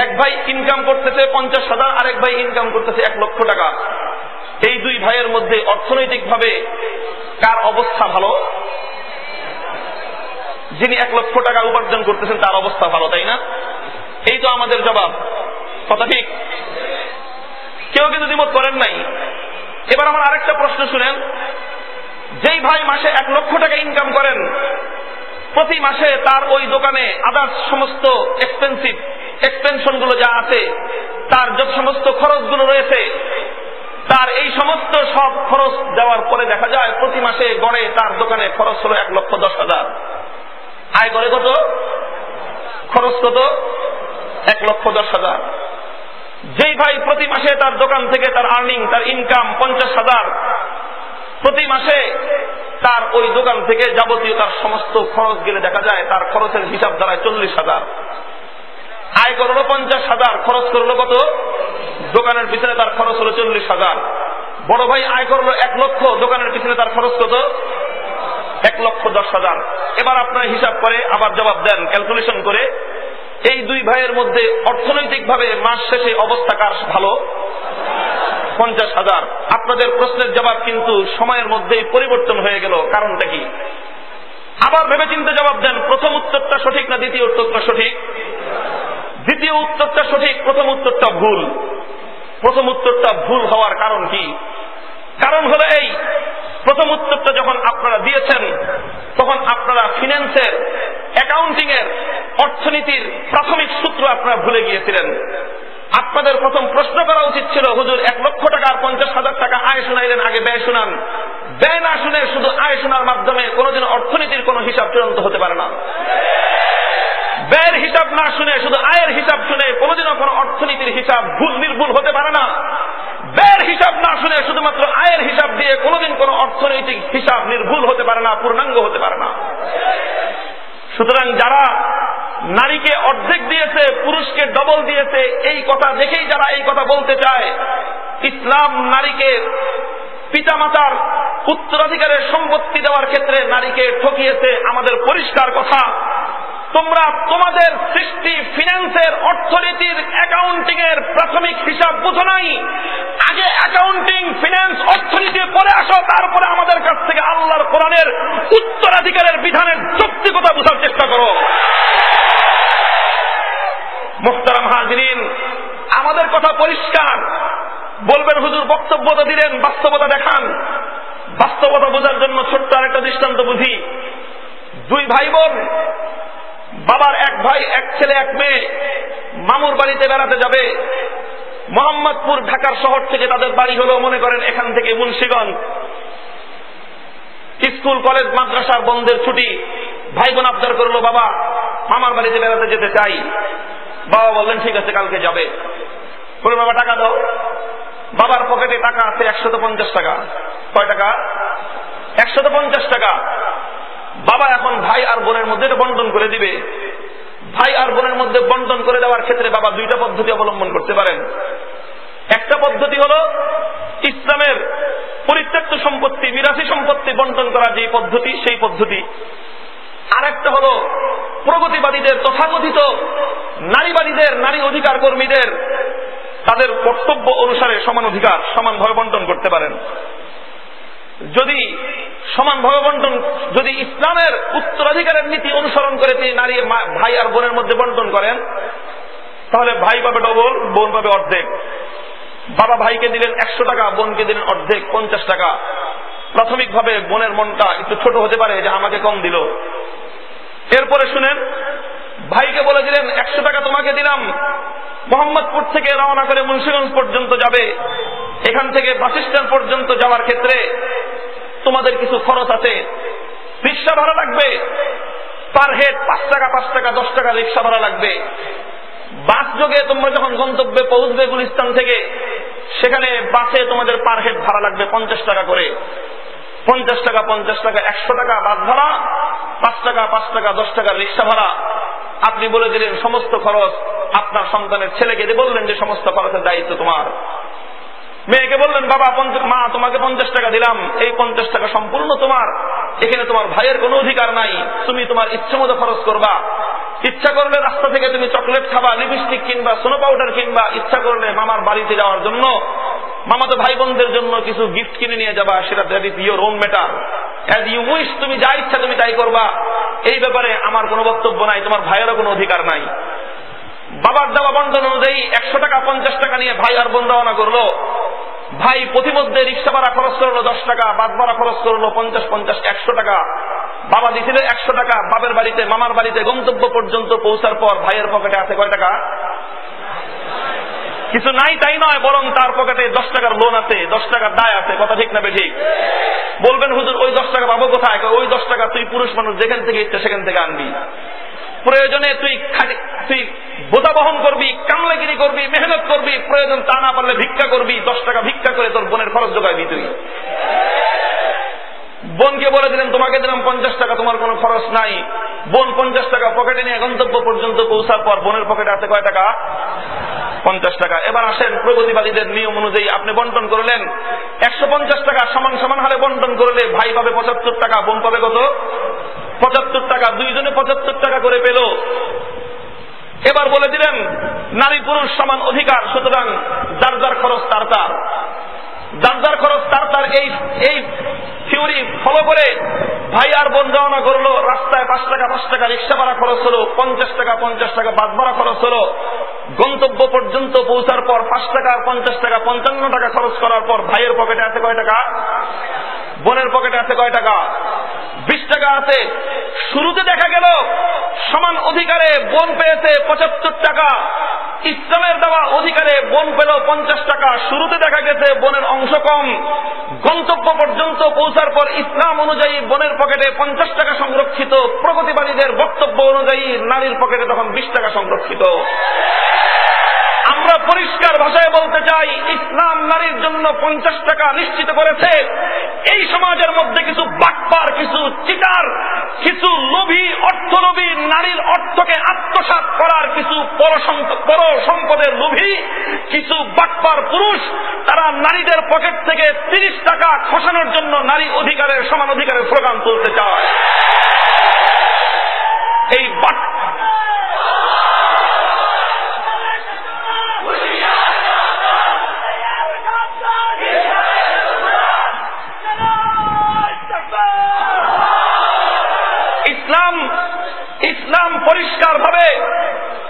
এক ভাই ইনকাম করতেছে পঞ্চাশ হাজার, আরেক ভাই ইনকাম করতেছে এক লক্ষ টাকা। এই দুই ভাইয়ের মধ্যে অর্থনৈতিকভাবে কার অবস্থা ভালো? যিনি এক লক্ষ টাকা উপার্জন করতেছেন, তার অবস্থা ভালো, তাই না? এই তো আমাদের জবাব। কথা ঠিক? কেউ কিন্তু দ্বিমত করেন নাই। এবার আমার আরেকটা প্রশ্ন শুনেন। যেই ভাই মাসে এক লক্ষ টাকা ইনকাম করেন, প্রতি মাসে তার ওই দোকানে আদার্স সমস্ত এক্সপেন্সিভ এক্সপেনশনগুলো যা আছে, তার যত সমস্ত খরচগুলো রয়েছে, তার এই সমস্ত সব খরচ দেওয়ার পরে দেখা যায় প্রতি মাসে গড়ে তার দোকানে খরচ হলো এক লক্ষ দশ হাজার। আয় করে কত? খরচ কত? এক লক্ষ দশ হাজার। যেই ভাই প্রতি মাসে তার দোকান থেকে তার আর্নিং তার ইনকাম পঞ্চাশ হাজার। প্রতি মাসে তার ওই দোকান থেকে যাবতীয় তার সমস্ত খরচ গেলে দেখা যায় তার খরচের হিসাব দাঁড়ায় চল্লিশ হাজার। আয় করল পঞ্চাশ হাজার, খরচ করল কত? দোকানের পিছনে তার খরচ হলো চল্লিশ হাজার। বড় ভাই আয় করল এক লক্ষ, দোকানের পিছনে তার খরচ কত? এক লক্ষ দশ হাজার। এবার আপনার হিসাব করে, আবার জবাব দেন ক্যালকুলেশন করে। এই দুই ভাইয়ের মধ্যে অর্থনৈতিকভাবে মাস শেষে অবস্থা কার ভালো? পঞ্চাশ হাজার। আপনাদের প্রশ্নের জবাব কিন্তু সময়ের মধ্যেই পরিবর্তন হয়ে গেল। কারণটা কি? আবার ভেবে চিন্তে জবাব দেন, প্রথম উত্তরটা সঠিক না দ্বিতীয় উত্তরটা সঠিক? দ্বিতীয় উত্তরটা সঠিক, প্রথম উত্তরটা ভুল। প্রথম উত্তরটা ভুল হওয়ার কারণ কি? কারণ হলো এই, প্রথম উত্তরটা যখন আপনারা দিয়েছেন, তখন আপনারা ফিন্যান্সের অ্যাকাউন্টিং এর অর্থনীতির প্রাথমিক সূত্র আপনারা ভুলে গিয়েছিলেন। আপনাদের প্রথম প্রশ্ন করা উচিত ছিল, হুজুর, এক লক্ষ টাকা আর পঞ্চাশ হাজার টাকা আয় শোনাইলেন, আগে ব্যয় শুনান। ব্যয় না শুনে শুধু আয় শোনার মাধ্যমে কোনোদিন অর্থনীতির কোনো হিসাব চূড়ান্ত হতে পারে না। ব্যয়ের হিসাব না শুনে শুধু আয়ের হিসাব শুনে কোনোদিনও কোনো অর্থনীতির হিসাব ভুল, নির্ভুল হতে পারে না। ব্যয়ের হিসাব না শুনে শুধুমাত্র আয়ের হিসাব দিয়ে কোনোদিন কোনো অর্থনৈতিক হিসাব নির্ভুল হতে পারে না, পূর্ণাঙ্গ হতে পারে না। সুতরাং যারা নারীকে অর্ধেক দিয়েছে, পুরুষকে ডবল দিয়েছে, এই কথা দেখেই যারা এই কথা বলতে চায়, ইসলাম নারীকে পিতামাতার উত্তরাধিকারের সম্পত্তি দেওয়ার ক্ষেত্রে নারীকে ঠকিয়েছে, আমাদের পরিষ্কার কথা। তোমরা তোমাদের সৃষ্টি ফিন্যান্সের অর্থনীতির অ্যাকাউন্টিং এর প্রাথমিক হিসাব বুঝো নাই। আগে অ্যাকাউন্টিং ফিন্যান্স অর্থনীতি পরে আসো, তারপরে আমাদের কাছ থেকে আল্লাহর কোরআনের উত্তরাধিকারের বিধানের যৌক্তিকতা বোঝার চেষ্টা করো। মোখতারাম হাজরিন, আমাদের কথা পরিষ্কার। বলবেন, হুজুর বক্তব্য তো দিলেন, বাস্তবতা দেখান। বাস্তবতা বোঝার জন্য ছোট্ট আরেকটা দৃষ্টান্ত বুঝি। দুই ভাই বোন বাবার এক ভাই, এক ছেলে, এক মেয়ে মামুর বাড়িতে বেড়াতে যাবে। মোহাম্মদপুর, ঢাকার শহর থেকে তাদের বাড়ি হলো মনে করেন এখান থেকে মুন্সীগঞ্জ। স্কুল, কলেজ, মাদ্রাসার বন্ধের ছুটি। ভাই বোন আবদার করল, বাবা, মামার বাড়িতে বেড়াতে যেতে চাই। বাবা বললেন, ঠিক আছে, কালকে যাবে। বলে, বাবা, টাকা দাও। বাবার পকেটে টাকা আছে একশত পঞ্চাশ টাকা। কয় টাকা? একশত পঞ্চাশ টাকা। বাবা এখন ভাই আর বোনের মধ্যে বন্টন করে দিবে। ভাই আর বোনের মধ্যে বন্টন করে দেওয়ার ক্ষেত্রে বাবা দুইটা পদ্ধতি অবলম্বন করতে পারেন। একটা পদ্ধতি হল ইসলামের পরিত্যক্ত সম্পত্তি বিরাশি সম্পত্তি বন্টন করা যে পদ্ধতি, সেই পদ্ধতি। আরেকটা হল প্রগতিবাদীদের, তথাকথিত নারীবাদীদের, নারী অধিকার কর্মীদের, তাদের কর্তব্য অনুসারে সমান অধিকার সমানভাবে বন্টন করতে পারেন। যদি সমানভাবে বন্টন যদি ইসলামের উত্তরাধিকারের নীতি অনুসরণ করে তিনি নারী ভাই আর বোনের মধ্যে বন্টন করেন, তাহলে ভাই পাবে ডবল বোন পাবে অর্ধেক। বাবা ভাইকে দিলেন একশো টাকা, বোনকে দিলেন অর্ধেক, পঞ্চাশ টাকা। প্রাথমিকভাবে বোনের মনটা একটু ছোট হতে পারে, যে আমাকে কম দিল। এরপরে শুনেন ভাইকে বলেছিলেন, একশো টাকা তোমাকে দিলাম। মোহাম্মদপুর থেকে রওনা করে মুন্সিগঞ্জ পর্যন্ত যাবে। এখান থেকে বাস স্ট্যান্ড পর্যন্ত যাওয়ার ক্ষেত্রে তোমাদের কিছু খরচ আছে। রিক্সা ভাড়া লাগবে। পার হেড পাঁচ টাকা পাঁচ টাকা, দশ টাকা রিক্সা ভাড়া লাগবে। বাস যোগে তোমরা যখন গন্তব্যে পৌঁছবে গুলিস্তান থেকে, সেখানে বাসে তোমাদের পার হেড ভাড়া লাগবে পঞ্চাশ টাকা করে। পঞ্চাশ টাকা পঞ্চাশ টাকা, একশো টাকা বাস ভাড়া, পাঁচ টাকা পাঁচ টাকা, দশ টাকা রিক্সা ভাড়া। আপনি বলে দিলেন, সমস্ত খরচ আপনার সন্তানের ছেলেকে বললেন যে, সমস্ত খরচের দায়িত্ব তোমার। মেয়েকে বললেন, বাবা মা, তোমাকে পঞ্চাশ টাকা দিলাম। এই পঞ্চাশ টাকা সম্পূর্ণ তোমার। এখানে তোমার ভাইয়ের কোনো অধিকার নাই। তুমি তোমার ইচ্ছা মতো খরচ করবা। ইচ্ছা করলে রাস্তা থেকে তুমি চকলেট খাবা, লিপস্টিক কিনবা, সোনো পাউডার কিনবা। ইচ্ছা করলে মামার বাড়িতে যাওয়ার জন্য মামাতো ভাই বোনদের জন্য কিছু গিফট কিনে নিয়ে যাবা। সেটা that is your own matter as you wish তুমি যা ইচ্ছা তুমি তাই করবা। এই ব্যাপারে আমার কোনো বক্তব্য নাই, তোমার ভাইয়েরও কোনো অধিকার নাই। বাবার দেওয়া বন্ধন অনুযায়ী একশো টাকা, পঞ্চাশ টাকা নিয়ে ভাই আর বোন রওনা করল। ভাই প্রতিমধ্যে রিক্সা ভাড়া খরচ করল দশ টাকা বাদ ভাড়া খরচ করল পঞ্চাশ পঞ্চাশ, একশো টাকা। বাবা দিছিল একশো টাকা বাবের বাড়িতে, মামার বাড়িতে গন্তব্য পর্যন্ত পৌঁছার পর ভাইয়ের পকেটে আছে কয় টাকা? কিছু নাই, তাই নয়, বরং তার পকেটে দশ টাকার লোন আছে, দশ টাকার দায় আছে, কথা ঠিক না ঠিক বলবেন, হুজুর, ওই দশ টাকা পাবো কোথায়? ওই দশ টাকা তুই পুরুষ মানুষ যেখান থেকে ইচ্ছে সেখান থেকে আনবি। প্রয়োজনে তুই তুই বোঝা বহন করবি, কামলাগিরি করবি, মেহনত করবি, প্রয়োজন তা না পারলে ভিক্ষা করবি, দশ টাকা ভিক্ষা করে তোর বোনের খরচ যোগাবি তুই। বোনকে বলে দিলেন, তোমাকে দিলাম পঞ্চাশ টাকা, তোমার কোনো খরচ নাই। বোন পঞ্চাশ টাকা পকেটে নিয়ে গন্তব্য পর্যন্ত পৌঁছার পর বোনের পকেটে আছে কয় টাকা? পঞ্চাশ টাকা। এবার আসেন, প্রগতিবাদীদের নিয়ম অনুযায়ী আপনি বন্টন করলেন। একশো পঞ্চাশ টাকা সমান সমান হারে বন্টন করলে ভাই পাবে পঁচাত্তর টাকা, বোন পাবে কত? পঁচাত্তর টাকা। দুইজনে পঁচাত্তর টাকা করে পেল। এবার বলে দিলেন, নারী পুরুষ সমান অধিকার, সুতরাং যার যার খরচ তার তার। যার খরচ তার তার এই এই থিওরি ফলো করে ভাই আর বোন রওনা করল, রাস্তায় পাঁচ টাকা পাঁচ টাকা, রিক্সা ভাড়া খরচ হলো, পঞ্চাশ টাকা পঞ্চাশ টাকা, বাস ভাড়া খরচ হলো। গন্তব্য পর্যন্ত পৌঁছার পর পাঁচ টাকা, পঞ্চাশ টাকা, পঞ্চান্ন টাকা খরচ করার পর ভাইয়ের পকেটে আছে কয় টাকা? বোনের পকেটে আছে কয় টাকা? বিশ টাকা আছে। শুরুতে দেখা গেল, সমান অধিকারে বোন পেয়েছে পঁচাত্তর টাকা। ইসলামের দেওয়া অধিকারে বন পেল পঞ্চাশ টাকা। শুরুতে দেখা গেছে বনের অংশ কম। গন্তব্য পর্যন্ত পৌঁছার পর ইসলাম অনুযায়ী বনের পকেটে পঞ্চাশ টাকা সংরক্ষিত। প্রগতিবাদীদের বক্তব্য অনুযায়ী নারীর পকেটে তখন বিশ টাকা সংরক্ষিত। পরিষ্কার ভাষায় বলতে চাই, ইসলাম নারীর জন্য পঞ্চাশ টাকা নিশ্চিত করেছে। এই সমাজের মধ্যে কিছু বাটপার কিছু চিটার, কিছু লোভী, অর্থলোভী, নারীর অর্থকে আত্মসাত করার কিছু পর সম্পদের লোভী, কিছু বাটপার পুরুষ, তারা নারীদের পকেট থেকে তিরিশ টাকা খসানোর জন্য নারী অধিকারের সমান অধিকারের স্লোগান তুলতে চায়। এই বাট পরিষ্কার ভাবে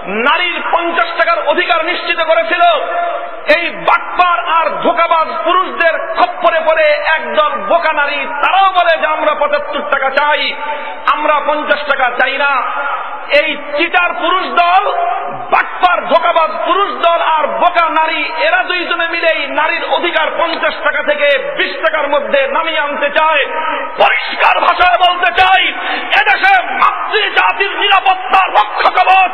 নারীর পঞ্চাশ টাকার অধিকার নিশ্চিত করেছিল। এই বাটপার আর ধোকাবাজ পুরুষদের খপ্পরে পড়ে একদল বোকা নারী, তারাও বলে যে আমরা পঁচাত্তর টাকা চাই, আমরা পঞ্চাশ টাকা চাই না। এই চিটার পুরুষ দল, বাটপার ধোকাবাজ পুরুষ দল আর বোকা নারী, এরা দুইজনে মিলেই নারীর অধিকার পঞ্চাশ টাকা থেকে বিশ টাকার মধ্যে নামিয়ে আনতে চায়, পরিষ্কার ভাষায় বলতে চাই, এদেশে মাতৃ জাতির নিরাপত্তা রক্ষা কবচ,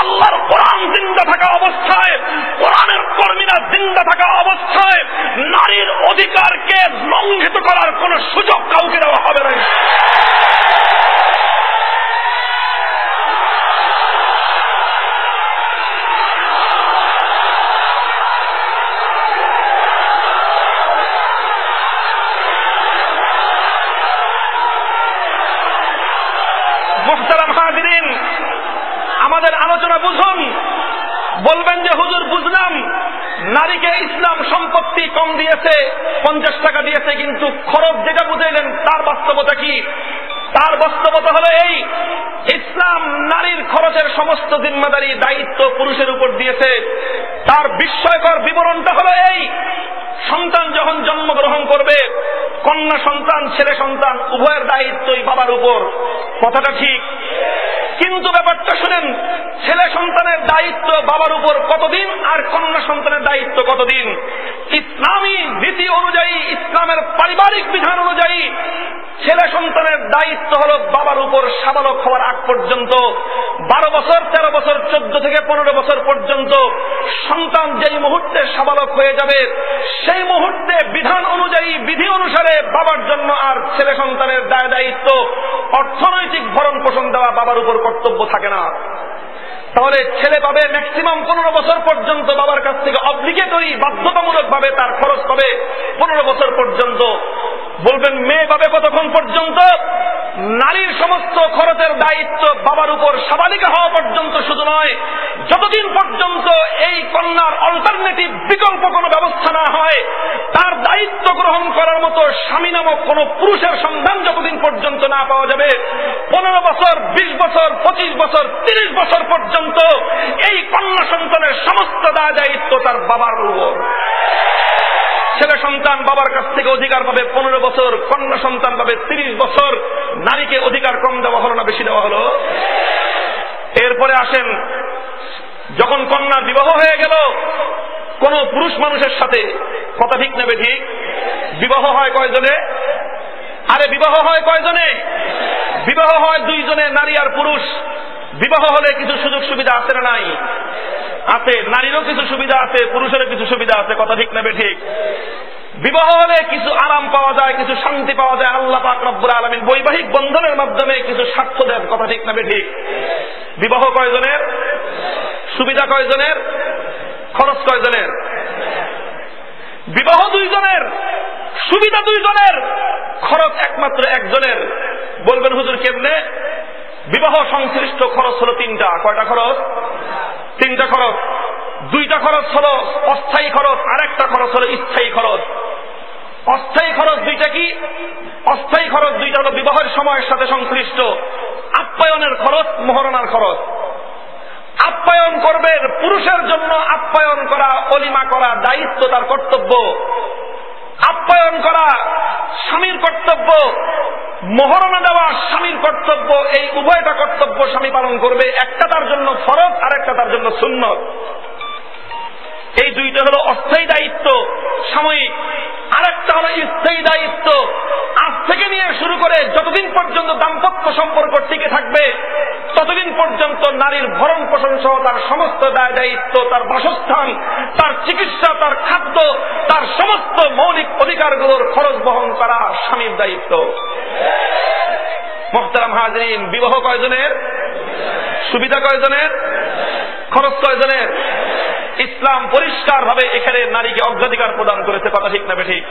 আল্লাহর কোরআন জিন্দা থাকা অবস্থায়, কোরআনের কর্মীরা জিন্দা থাকা অবস্থায়, নারীর অধিকারকে লঙ্ঘিত করার কোন সুযোগ কাউকে দেওয়া হবে না। বুঝলাম নারীকে ইসলাম সম্পত্তি কম দিয়েছে, পঞ্চাশ টাকা দিয়েছে, কিন্তু খরচ যেটা বুঝাইলেন, তার বাস্তবতা কি? তার বাস্তবতা হলো এই, ইসলাম নারীর খরচের সমস্ত জিম্মাদারি দায়িত্ব পুরুষের উপর দিয়েছে। তার বিস্ময়কর বিবরণটা হলো এই, সন্তান যখন জন্মগ্রহণ করবে, কন্যা সন্তান, ছেলে সন্তান, উভয়ের দায়িত্বই বাবার উপর। কথাটা ঠিক। কিন্তু ব্যাপারটা শুনেন, ছেলে সন্তানের দায়িত্ব বাবার উপর কতদিন আর কন্যা সন্তানের দায়িত্ব কতদিন? ইসলামী নীতি অনুযায়ী, ইসলামের পারিবারিক বিধান অনুযায়ী, ছেলে সন্তানের দায়িত্ব হল বাবার উপর সাবালক হওয়ার আগ পর্যন্ত, বারো বছর, তেরো বছর, চোদ্দ থেকে পনেরো বছর পর্যন্ত সন্তান যেই মুহূর্তে সাবালক হয়ে যাবে, সেই মুহূর্তে বিধান অনুযায়ী, বিধি অনুসারে বাবার জন্য আর ছেলে সন্তানের দায় দায়িত্ব, অর্থনৈতিক ভরণ পোষণ দেওয়া বাবার উপর কর্তব্য থাকে না। তাহলে ছেলে পাবে ম্যাক্সিমাম পনেরো বছর পর্যন্ত বাবার কাছ থেকে অব্লিগেটরি বাধ্যতামূলক ভাবে তার খরচ পাবে পনেরো বছর পর্যন্ত বলবেন, মেয়ে পাবে কতক্ষণ পর্যন্ত? নারীর সমস্ত খরচের দায়িত্ব বাবার উপর সাবালিকা হওয়া পর্যন্ত শুধু নয়, যতদিন পর্যন্ত এই কন্যার অল্টারনেটিভ বিকল্প কোনো ব্যবস্থা না হয়, তার দায়িত্ব গ্রহণ করার মতো স্বামী নামক কোন পুরুষের সন্ধান যতদিন পর্যন্ত না পাওয়া যাবে, পনেরো বছর, বিশ বছর, পঁচিশ বছর, তিরিশ বছর পর্যন্ত এই কন্যা সন্তানের সমস্ত দায় দায়িত্ব তার বাবার উপর। ছেলে সন্তান বাবার কাছ থেকে অধিকার পাবে পনেরো বছর, কন্যা সন্তান পাবে তিরিশ বছর। নারীকে অধিকার কম দেওয়া হলো না, বেশি দেওয়া হলো? এরপরে আসেন, যখন কন্যার বিবাহ হয়ে গেল, কোন পুরুষ মানুষের সাথে কথা ঠিক নেবে ঠিক? বিবাহ হয় কয়জনে? আরে বিবাহ হয় কয়জনে? বিবাহ হয় দুইজনে, নারী আর পুরুষ। বিবাহ হলে কিছু সুযোগ সুবিধা আছে না নাই? আছে। নারীরও কিছু সুবিধা আছে, পুরুষেরও কিছু সুবিধা আছে, কথা ঠিক নেবে ঠিক? বিবাহ হলে কিছু আরাম পাওয়া যায়, কিছু শান্তি পাওয়া যায়, আল্লাহ পাক রব্বুর আলমিন বৈবাহিক বন্ধনের মাধ্যমে কিছু স্বার্থ দেন, কথা ঠিক নেবে ঠিক? বিবাহ কয়জনের? সুবিধা কয়জনের? খরচ কয়জনের? বিবাহ দুইজনের, সুবিধা দুইজনের, খরচ একমাত্র একজনের। বলবেন হুজুর কেমনে? বিবাহ সংশ্লিষ্ট খরচ হলো তিনটা। কয়টা খরচ? তিনটা খরচ। দুইটা খরচ হলো অস্থায়ী খরচ আর একটা খরচ হলো স্থায়ী খরচ। অস্থায়ী খরচ দুইটা কি? অস্থায়ী খরচ দুইটা হলো বিবাহের সময়ের সাথে সংশ্লিষ্ট। আপ্যায়নের খরচ, মহরণার খরচ। আপ্যায়ন করবেন পুরুষের জন্য আপ্যায়ন করা, অলিমা করা দায়িত্ব তার কর্তব্য। আপ্যায়ন করা স্বামীর কর্তব্য মহরণা দেওয়া স্বামীর কর্তব্য, এই উভয়টা কর্তব্য স্বামী পালন করবে। একটা তার জন্য ফরজ আর একটা তার জন্য সুন্নত। এই দুইটা হলো অস্থায়ী দায়িত্ব। সাময়িক আরেকটা হলো স্থায়ী দায়িত্ব। আজ থেকে নিয়ে শুরু করে যতদিন পর্যন্ত দাম্পত্য সম্পর্ক টিকে থাকবে, ততদিন পর্যন্ত নারীর ভরণ পোষণ সহ তার সমস্ত দায় দায়িত্ব, তার বাসস্থান, তার চিকিৎসা, তার খাদ্য, তার সমস্ত মৌলিক অধিকারগুলোর খরচ বহন করা স্বামীর দায়িত্ব। মোহতারাম হাজরিন, বিবাহ কয়জনের? সুবিধা কয়জনের? খরচ কয়জনের? ইসলাম পরিষ্কার ভাবে এখানে নারীকে অগ্রাধিকার প্রদান করেছে, কথা ঠিক না ঠিক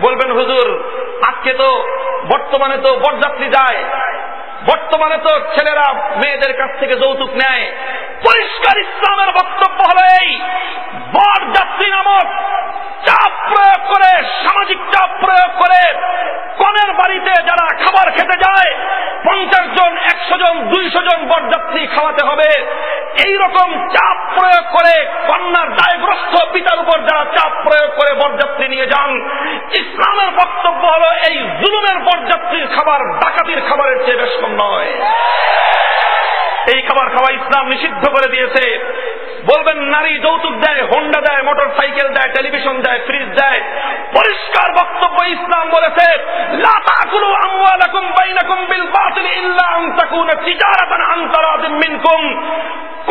বলবেন, হুজুর, আজকে তো বর্তমানে তো বরযাত্রী যায়। বর্তমানে তো ছেলেরা মেয়েদের কাছ থেকে যৌতুক নেয়। পরিষ্কার ইসলামের বক্তব্য হলো এই বরযাত্রী নামক চাপ প্রয়োগ করে সামাজিক চাপ প্রয়োগ করে কনের বাড়িতে যারা খাবার খেতে যায় পঞ্চাশ জন একশো জন দুইশো জন বরযাত্রী খাওয়াতে হবে এই রকম চাপ প্রয়োগ করে কন্যার দায়গ্রস্ত পিতার উপর যারা চাপ প্রয়োগ করে বরযাত্রী নিয়ে যান, ইসলামের বক্তব্য হল এই জুলুমের বরযাত্রীর খাবার ডাকাতির খাবারের চেয়ে বেশ কম নয়। এই খাবার খাওয়া ইসলাম নিষিদ্ধ করে দিয়েছে। বলবেন নারী যৌতুক দেয়, হোন্ডা দেয় মোটর সাইকেল দেয়, টেলিভিশন দেয়, ফ্রিজ দেয়। পরিষ্কার বক্তব্য ইসলাম বলেছে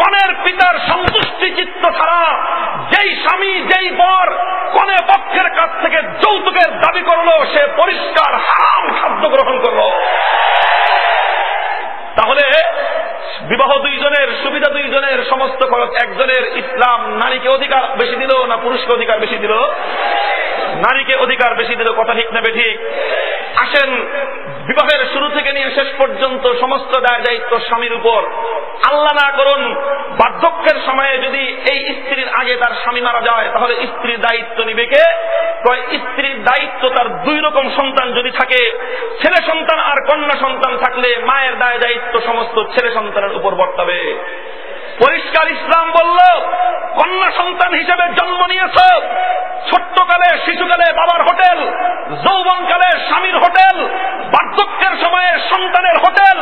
কনের পিতার সন্তুষ্টি চিত্ত ছাড়া যেই স্বামী, যেই বর কনে পক্ষের কাছ থেকে যৌতুকের দাবি করল, সে পরিষ্কার হারাম খাদ্য গ্রহণ করল। তাহলে বিবাহ দুইজনের, সুবিধা দুইজনের, সমস্ত খরচ একজনের, ইসলাম নারীকে অধিকার বেশি দিল না পুরুষকে অধিকার বেশি দিল? নারীকে অধিকার বেশি দিল, কথা ঠিক নেবে ঠিক? আসেন বিবাহের শুরু থেকে নিয়ে শেষ পর্যন্ত সমস্ত দায় দায়িত্ব স্বামীর উপর। আল্লাহ না করুন, বার্ধক্যের সময়ে যদি এই স্ত্রীর আগে তার স্বামী মারা যায়, তাহলে স্ত্রীর দায়িত্ব নিবে কে? স্ত্রীর দায়িত্ব তার দুই রকম সন্তান যদি থাকে, ছেলে সন্তান আর কন্যা সন্তান থাকলে মায়ের দায় দায়িত্ব সমস্ত ছেলে সন্তানের উপর বর্তাবে। পরিষ্কার ইসলাম বলল, কন্যা সন্তান হিসেবে জন্ম নিয়েছ। ছোট্টকালে, শিশুকালে বাবার হোটেল যৌবনকালে স্বামীর হোটেল বার্ধক্যের সময়ে সন্তানের হোটেল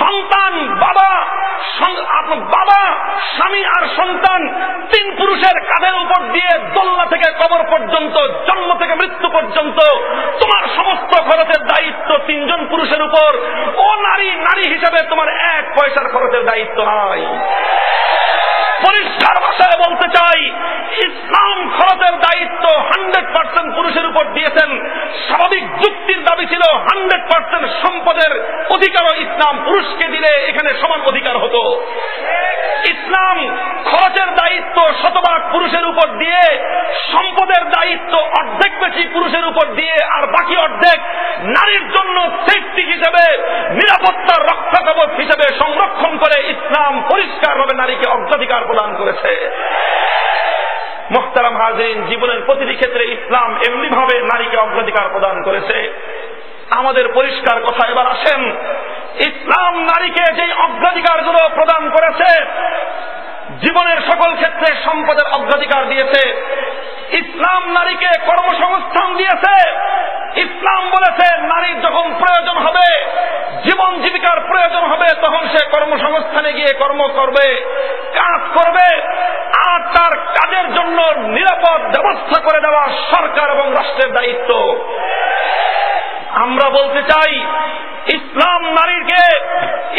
সন্তান বাবা বাবা স্বামী আর সন্তান তিন পুরুষের কাঁধের উপর দিয়ে দোল্লা থেকে কবর পর্যন্ত জন্ম থেকে মৃত্যু পর্যন্ত তোমার সমস্ত খরচের দায়িত্ব তিনজন পুরুষের উপর। ও নারী নারী হিসেবে তোমার এক পয়সার খরচের দায়িত্ব নাই পরিষ্কার ভাষায় বলতে চাই, ইসলাম খরচের দায়িত্ব হান্ড্রেড পার্সেন্ট পুরুষের উপর দিয়েছেন। স্বাভাবিক যুক্তির দাবি ছিল হান্ড্রেড পার্সেন্ট সম্পদের অধিকারও ইসলাম পুরুষকে দিলে এখানে সমান অধিকার হতো। ইসলাম খরচের দায়িত্ব শতভাগ পুরুষের উপর দিয়ে, সম্পদের দায়িত্ব অর্ধেক বেশি পুরুষের উপর দিয়ে, আর বাকি অর্ধেক নারীর জন্য সেফটি হিসেবে নিরাপত্তার রক্ষা কবচ হিসেবে সংরক্ষণ করে ইসলাম পরিষ্কারভাবে নারীকে অগ্রাধিকার প্রদান করেছে। মোখতারাম হাজরিন, জীবনের প্রতিটি ক্ষেত্রে ইসলাম এমনি ভাবে নারীকে অগ্রাধিকার প্রদান করেছে। আমাদের পরিষ্কার কথা এবার আসেন। ইসলাম নারীকে যে অগ্রাধিকারগুলো প্রদান করেছে জীবনের সকল ক্ষেত্রে সম্পদের অগ্রাধিকার দিয়েছে। ইসলাম নারীকে কর্মসংস্থান দিয়েছে। ইসলাম বলেছে, নারীর যখন প্রয়োজন হবে, জীবন জীবিকার প্রয়োজন হবে, তখন সে কর্মসংস্থানে গিয়ে কর্ম করবে, কাজ করবে, আর তার কাজের জন্য নিরাপদ ব্যবস্থা করে দেওয়া সরকার এবং রাষ্ট্রের দায়িত্ব। আমরা বলতে চাই ইসলাম নারীকে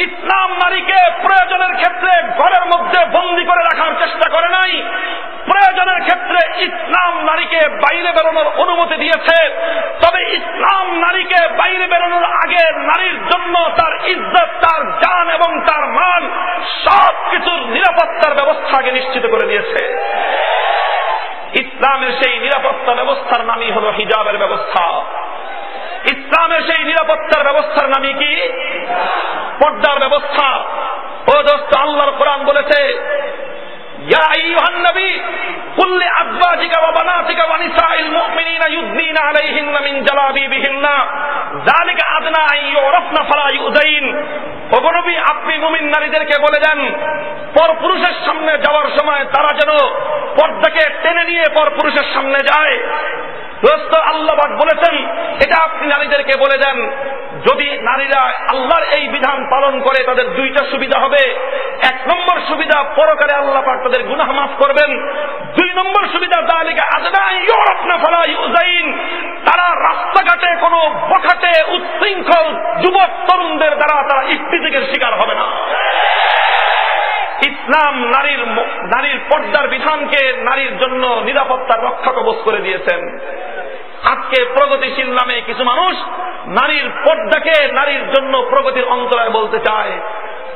ইসলাম নারীকে প্রয়োজনের ক্ষেত্রে ঘরের মধ্যে বন্দি করে রাখার চেষ্টা করে নাই। প্রয়োজনের ক্ষেত্রে ইসলাম নারীকে বাইরে বেরোনোর অনুমতি দিয়েছে। তবে ইসলাম নারীকে বাইরে বেরোনোর আগে নারীর জন্য তার ইজ্জত, তার জান এবং তার মান সব কিছুর নিরাপত্তার ব্যবস্থা আগে নিশ্চিত করে দিয়েছে। ইসলামের সেই নিরাপত্তা ব্যবস্থার নামই হল হিজাবের ব্যবস্থা। ইসলামের সেই নিরাপত্তার ব্যবস্থার নামই কি? পর্দার ব্যবস্থা। ও দোস্ত, আল্লাহর কোরআন বলেছে আপনি মুমিন নারীদেরকে বলে দেন, পর পুরুষের সামনে যাওয়ার সময় তারা যেন পর্দাকে টেনে নিয়ে পর পুরুষের সামনে যায়। আল্লাহবাদ বলেছেন এটা আপনি নারীদেরকে বলে দেন। যদি নারীরা আল্লাহর এই বিধান পালন করে, তাদের দুইটা সুবিধা হবে। এক নম্বর সুবিধা, পরকালে আল্লাহ পাক তাদের গুনাহ মাফ করবেন। দুই নম্বর সুবিধা ইউজাইন তারা রাস্তাঘাটে কোনো বখাটে, উচ্ছৃঙ্খল যুবক তরুণদের দ্বারা তারা ইফতিজিকের শিকার হবে না। ইসলাম নারীর নারীর পর্দার বিধানকে নারীর জন্য নিরাপত্তার রক্ষা কবচ করে দিয়েছেন। আজকে প্রগতিশীল নামে কিছু মানুষ নারীর পর্দাকে নারীর জন্য প্রগতির অন্তরায় বলতে চায়।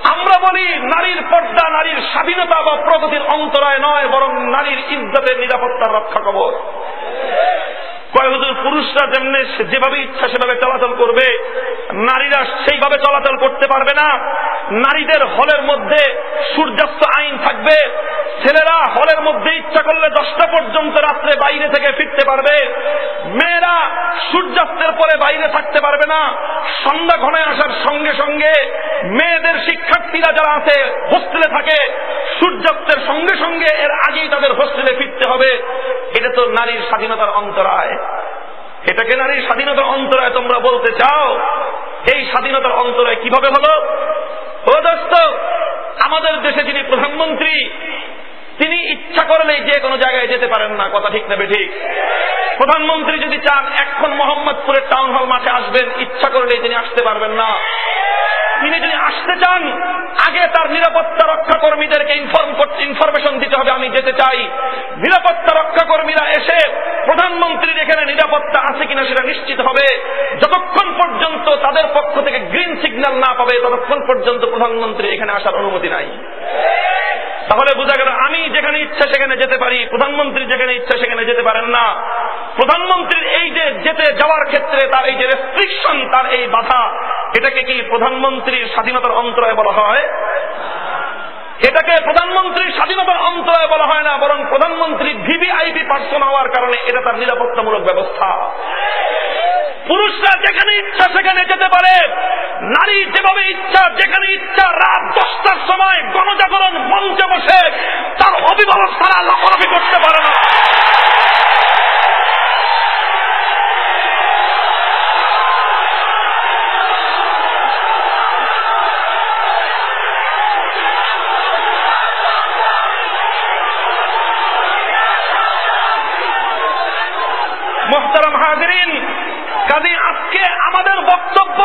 আমরা বলি নারীর পর্দা নারীর স্বাধীনতা বা প্রগতির অন্তরায় নয়, বরং নারীর ইজ্জতের নিরাপত্তার রক্ষা কবর কয় হুজুর, পুরুষরা যেমনি যেভাবে ইচ্ছা সেভাবে চলাচল করবে, নারীরা সেইভাবে চলাচল করতে পারবে না। নারীদের হলের মধ্যে সূর্যাস্ত আইন থাকবে। ছেলেরা হলের মধ্যে ইচ্ছা করলে দশটা পর্যন্ত রাত্রে বাইরে থেকে ফিরতে পারবে। মেয়েরা সূর্যাস্তের পরে বাইরে থাকতে পারবে না। সন্ধ্যা ঘনে আসার সঙ্গে সঙ্গে মেয়েদের শিক্ষার্থীরা যারা আছে, হোস্টেলে থাকে, সূর্যাস্তের সঙ্গে সঙ্গে এর আগেই তাদের হোস্টেলে ফিরতে হবে। এটা তো নারীর স্বাধীনতার অন্তরায়। এটাকে নারীর স্বাধীনতার অন্তরায় তোমরা বলতে চাও? এই স্বাধীনতার অন্তরায় কীভাবে হলো? ও দোস্ত আমাদের দেশে যিনি প্রধানমন্ত্রী তিনি ইচ্ছা করলেই যে কোনো জায়গায় যেতে পারেন না, কথা ঠিক নেবে ঠিক প্রধানমন্ত্রী যদি চান, এখন মোহাম্মদপুরের টাউন হল মাঠে আসবেন, ইচ্ছা করলেই তিনি আসতে পারবেন না। তিনি যদি আসতে চান, আগে তার নিরাপত্তা রক্ষা কর্মীদেরকে ইনফর্ম করতে ইনফরমেশন দিতে হবে, আমি যেতে চাই। নিরাপত্তা রক্ষা কর্মীরা এসে প্রধানমন্ত্রীর এখানে নিরাপত্তা আছে কিনা সেটা নিশ্চিত হবে। যতক্ষণ পর্যন্ত তাদের পক্ষ থেকে গ্রিন সিগন্যাল না পাবে, ততক্ষণ পর্যন্ত প্রধানমন্ত্রী এখানে আসার অনুমতি নাই। তাহলে বোঝা গেল, আমি যেখানে ইচ্ছা সেখানে যেতে পারি, প্রধানমন্ত্রী যেখানে ইচ্ছা সেখানে যেতে পারেন না। প্রধানমন্ত্রীর এই যে যেতে যাওয়ার ক্ষেত্রে তার এই যে রেস্ট্রিকশন তার এই বাধা, এটাকে কি প্রধানমন্ত্রীর স্বাধীনতার অন্তরায় বলা হয়? এটাকে প্রধানমন্ত্রীর স্বাধীনতার অন্তরায় বলা হয় না, বরং প্রধানমন্ত্রী ভিভিআইপি পার্সন হওয়ার কারণে এটা তার নিরাপত্তামূলক ব্যবস্থা। পুরুষরা যেখানে ইচ্ছা, সেখানে যেতে পারে। নারী যেভাবে ইচ্ছা, যেখানে ইচ্ছা, রাত দশটার সময় গণজাগরণ মঞ্চে বসে তার অভিভাবক তারা লক্ষ্য করতে পারে না মোহতারাম হাজরিন কাজে আজকে আমাদের বক্তব্য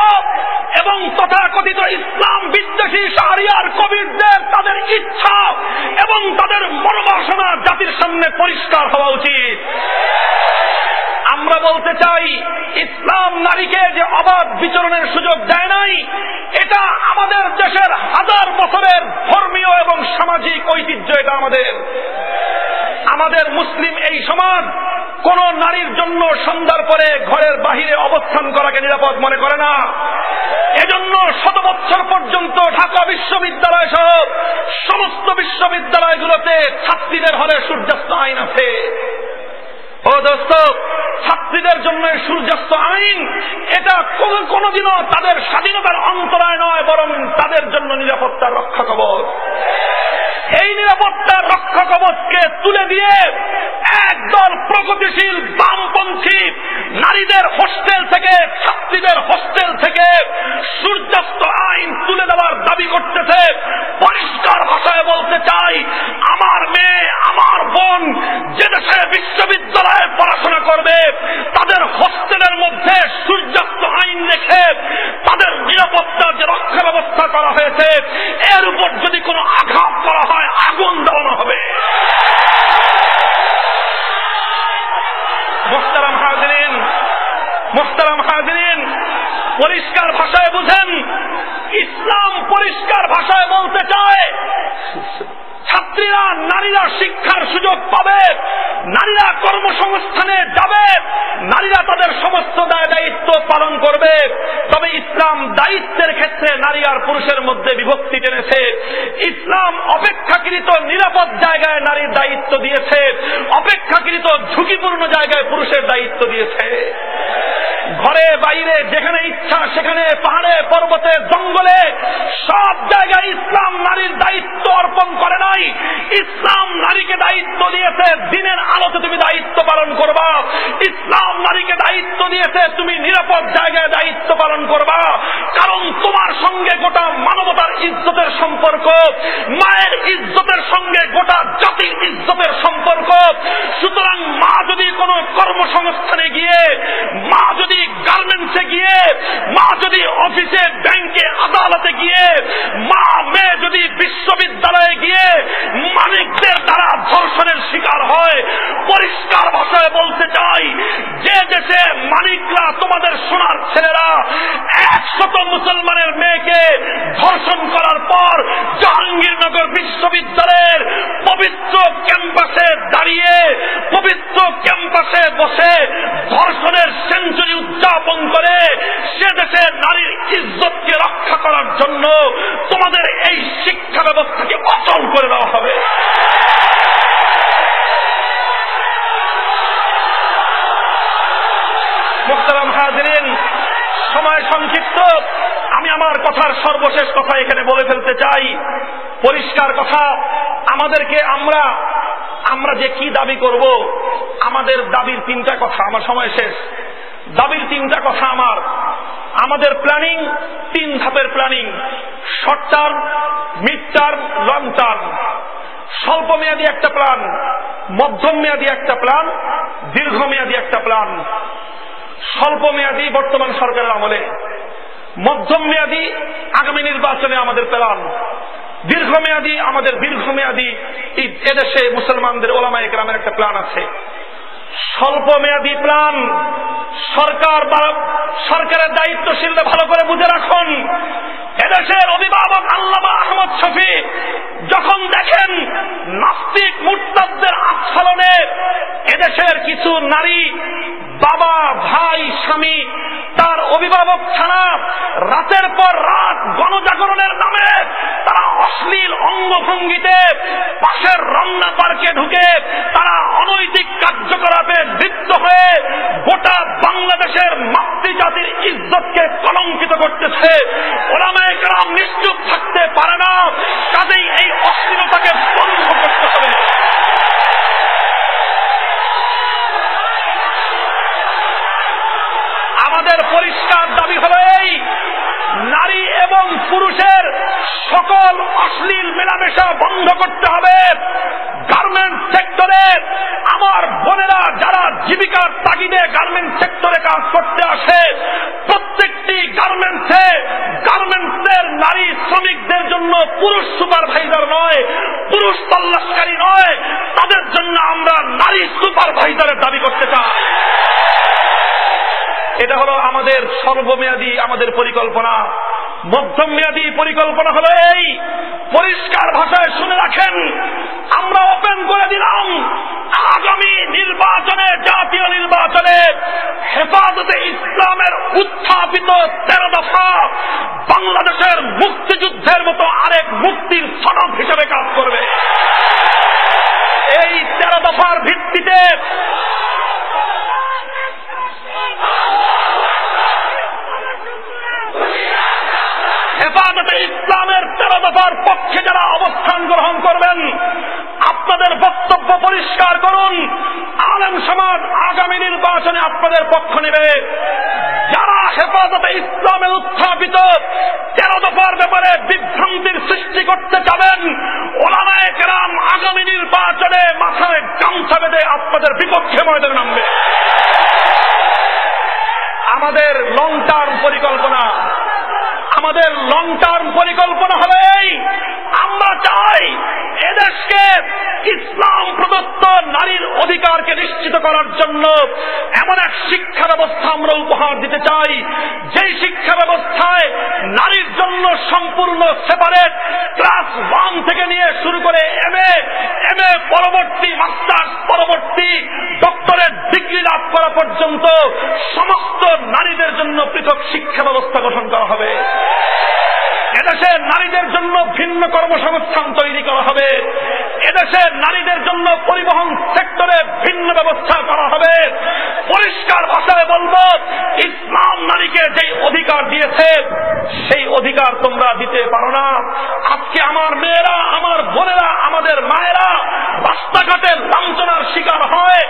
এবং তথাকথিত ইসলাম বিদ্বেষী শাহরিয়ার কবিরদের তাদের ইচ্ছা এবং তাদের মনোবাসনা জাতির সামনে পরিষ্কার হওয়া উচিত আমরা বলতে চাই ইসলাম নারীকে যে অবাধ বিচরণের সুযোগ দেয় নাই। এটা আমাদের দেশের হাজার বছরের ধর্মীয় এবং সামাজিক ঐতিহ্য, এটা আমাদের। আমাদের মুসলিম এই সমাজ কোন নারীর জন্য সন্ধ্যার পরে ঘরের বাহিরে অবস্থান করাকে নিরাপদ মনে করে না। এজন্য শত বছর পর্যন্ত ঢাকা বিশ্ববিদ্যালয় সহ সমস্ত বিশ্ববিদ্যালয়গুলোতে ছাত্রীদের হলে সূর্যাস্ত আইন আছে। ও দোস্ত ছাত্রীদের জন্য সূর্যাস্ত আইন, এটা কোনদিনও তাদের স্বাধীনতার অন্তরায় নয়, বরং তাদের জন্য নিরাপত্তার রক্ষা কবচ। এই নিরাপত্তার রক্ষা কবচকে তুলে দিয়ে একদল প্রগতিশীল বামপন্থী নারীদের হোস্টেল থেকে, ছাত্রীদের হোস্টেল থেকে সূর্যাস্ত আইন তুলে দেওয়ার দাবি করতেছে। পরিষ্কার ভাষায় বলতে চাই মধ্যে সূর্যাস্ত আইন রেখে তাদের নিরাপত্তার যে রক্ষা ব্যবস্থা করা হয়েছে, এর উপর যদি কোনো আঘাত করা হয়, আগুন দেওয়ানো হবে। মোস্তারাম হাজরিন মোস্তারাম হাজরিন, পরিষ্কার ভাষায় বুঝেন, ইসলাম পরিষ্কার ভাষায় বলতে চায়। ছাত্রীরা, নারীরা শিক্ষার সুযোগ পাবে, নারীরা কর্মসংস্থানে যাবে, নারীরা তাদের সমস্ত দায় দায়িত্ব পালন করবে। তবে ইসলাম দায়িত্বের ক্ষেত্রে নারী আর পুরুষের মধ্যে বিভক্তি টেনেছে। ইসলাম অপেক্ষাকৃত নিরাপদ জায়গায় নারীর দায়িত্ব দিয়েছে, অপেক্ষাকৃত ঝুঁকিপূর্ণ জায়গায় পুরুষের দায়িত্ব দিয়েছে। ঘরে, বাইরে, যেখানে ইচ্ছা, সেখানে পাহাড়ে, পর্বতে, জঙ্গলে, সব জায়গায় ইসলাম নারীর দায়িত্ব অর্পণ করে নাই। ইসলাম নারীকে দায়িত্ব দিয়েছে, দিনের আলোতে তুমি দায়িত্ব পালন করবা। ইসলাম নারীকে দায়িত্ব দিয়েছে, তুমি নিরাপদ জায়গায় দায়িত্ব পালন করবা। কারণ তোমার সঙ্গে গোটা মানবতার ইজ্জতের সম্পর্ক, মায়ের ইজ্জতের সঙ্গে গোটা জাতির ইজ্জতের সম্পর্ক। সুতরাং মা যদি কোনো কর্মসংস্থানে গিয়ে সর্বশেষ কথা এখানে বলে ফেলতে চাই। পরিষ্কার কথা, আমাদেরকে আমরা আমরা যে কি দাবি করব, আমাদের দাবির তিনটা কথা আমার সময় শেষ। দাবির তিনটা কথা আমার। আমাদের প্ল্যানিং তিন ধাপের planning short term mid term long term স্বল্প মেয়াদী একটা প্ল্যান মধ্যম মেয়াদী একটা প্ল্যান দীর্ঘমেয়াদী একটা প্ল্যান স্বল্প মেয়াদী বর্তমান সরকারের আমলে। মধ্যম মেয়াদী আগামী নির্বাচনে আমাদের প্ল্যান। দীর্ঘমেয়াদী, আমাদের দীর্ঘমেয়াদী এদেশে মুসলমানদের ওলামা একরামের একটা প্ল্যান আছে। স্বল্প মেয়াদী প্ল্যান। সরকার সরকারের দায়িত্বশীলরা ভালো করে বুঝে রাখুন। এদেশের অভিভাবক আল্লামা আহমদ শফি যখন দেখেন এদেশের কিছু নারী বাবা, ভাই, স্বামী, তার অভিভাবক ছাড়া রাতের পর রাত গণজাগরণের নামে তারা অশ্লীল অঙ্গভঙ্গিতে পাশের রমনা পার্কে ঢুকে তারা অনৈতিক কার্যকলাপে লিপ্ত হয়ে গোটা বাংলাদেশের মাতৃজাতির ইজ্জতকে কলঙ্কিত করতেছে। ওলামায় নিশ্চুপ থাকতে পারে না কাজেই এই অশ্লীলতাকে বন্ধ করতে হবে আমাদের পরিষ্কার দাবি হল এই নারী এবং পুরুষের সকল অশ্লীল মেলামেশা বন্ধ করতে হবে। গার্মেন্ট সেক্টরে আমার বোনেরা যারা জীবিকার তাগিদে গার্মেন্ট সেক্টরে কাজ করতে আসে, প্রত্যেকটি গার্মেন্টসে গার্মেন্টসের নারী শ্রমিকদের জন্য পুরুষ সুপারভাইজার নয়, পুরুষ তল্লাশকারী নয়, তাদের জন্য আমরা নারী সুপারভাইজারের দাবি করতে চাই। এটা হলো আমাদের সর্বমেয়াদী আমাদের পরিকল্পনা। মধ্যম মেয়াদী পরিকল্পনা হলো এই, পরিষ্কার ভাষায় শুনে রাখেন, আমরা ওপেন করে দিলাম, আগামী নির্বাচনে, জাতীয় নির্বাচনে হেফাজতে ইসলামের উত্থাপিত তেরো দফা বাংলাদেশের মুক্তিযুদ্ধের মতো আরেক মুক্তির সনদ হিসেবে কাজ করবে এই তেরো দফার ভিত্তিতে হেফাজতে ইসলামের তেরো দফার পক্ষে যারা অবস্থান গ্রহণ করবেন আপনাদের বক্তব্য পরিষ্কার করুন আলেম সমাজ আগামী নির্বাচনে আপনাদের পক্ষ নেবে যারা হেফাজতে ইসলামে উত্থাপিত তেরো দফার ব্যাপারে বিভ্রান্তির সৃষ্টি করতে যাবেন ওলানায় কেরাম আগামী নির্বাচনে মাথায় গামছা বেঁধে আপনাদের বিপক্ষে ময়দানে নামবে আমাদের লং টার্ম পরিকল্পনা আমাদের লং টার্ম পরিকল্পনা হলো এই আমরা চাই এদেশকে ইসলাম প্রদত্ত নারীর অধিকারকে নিশ্চিত করার জন্য এমন এক শিক্ষা ব্যবস্থা আমরা উপহার দিতে চাই। যেই শিক্ষা ব্যবস্থায় নারীর জন্য সম্পূর্ণ সেপারেট ক্লাস ওয়ান থেকে নিয়ে শুরু করে এম এ এম এ পরবর্তী মাস্টার্স পরবর্তী ডক্টরেট ডিগ্রি লাভ করা পর্যন্ত সমস্ত নারীদের জন্য পৃথক শিক্ষা ব্যবস্থা গঠন করা হবে। এদেশে নারীদের জন্য ভিন্ন কর্মসংস্থান তৈরি করা হবে। এদেশে নারীদের জন্য পরিবহন সেক্টরে ভিন্ন ব্যবস্থা করা হবে। পরিষ্কার ভাষায় বলব, ইসলাম নারীকে যে অধিকার দিয়েছে, সেই অধিকার তোমরা দিতে পারো না। আজকে আমার মেয়েরা, আমার বোনেরা, আমাদের মায়েরা রাস্তাঘাটে লাঞ্ছনার শিকার হয়।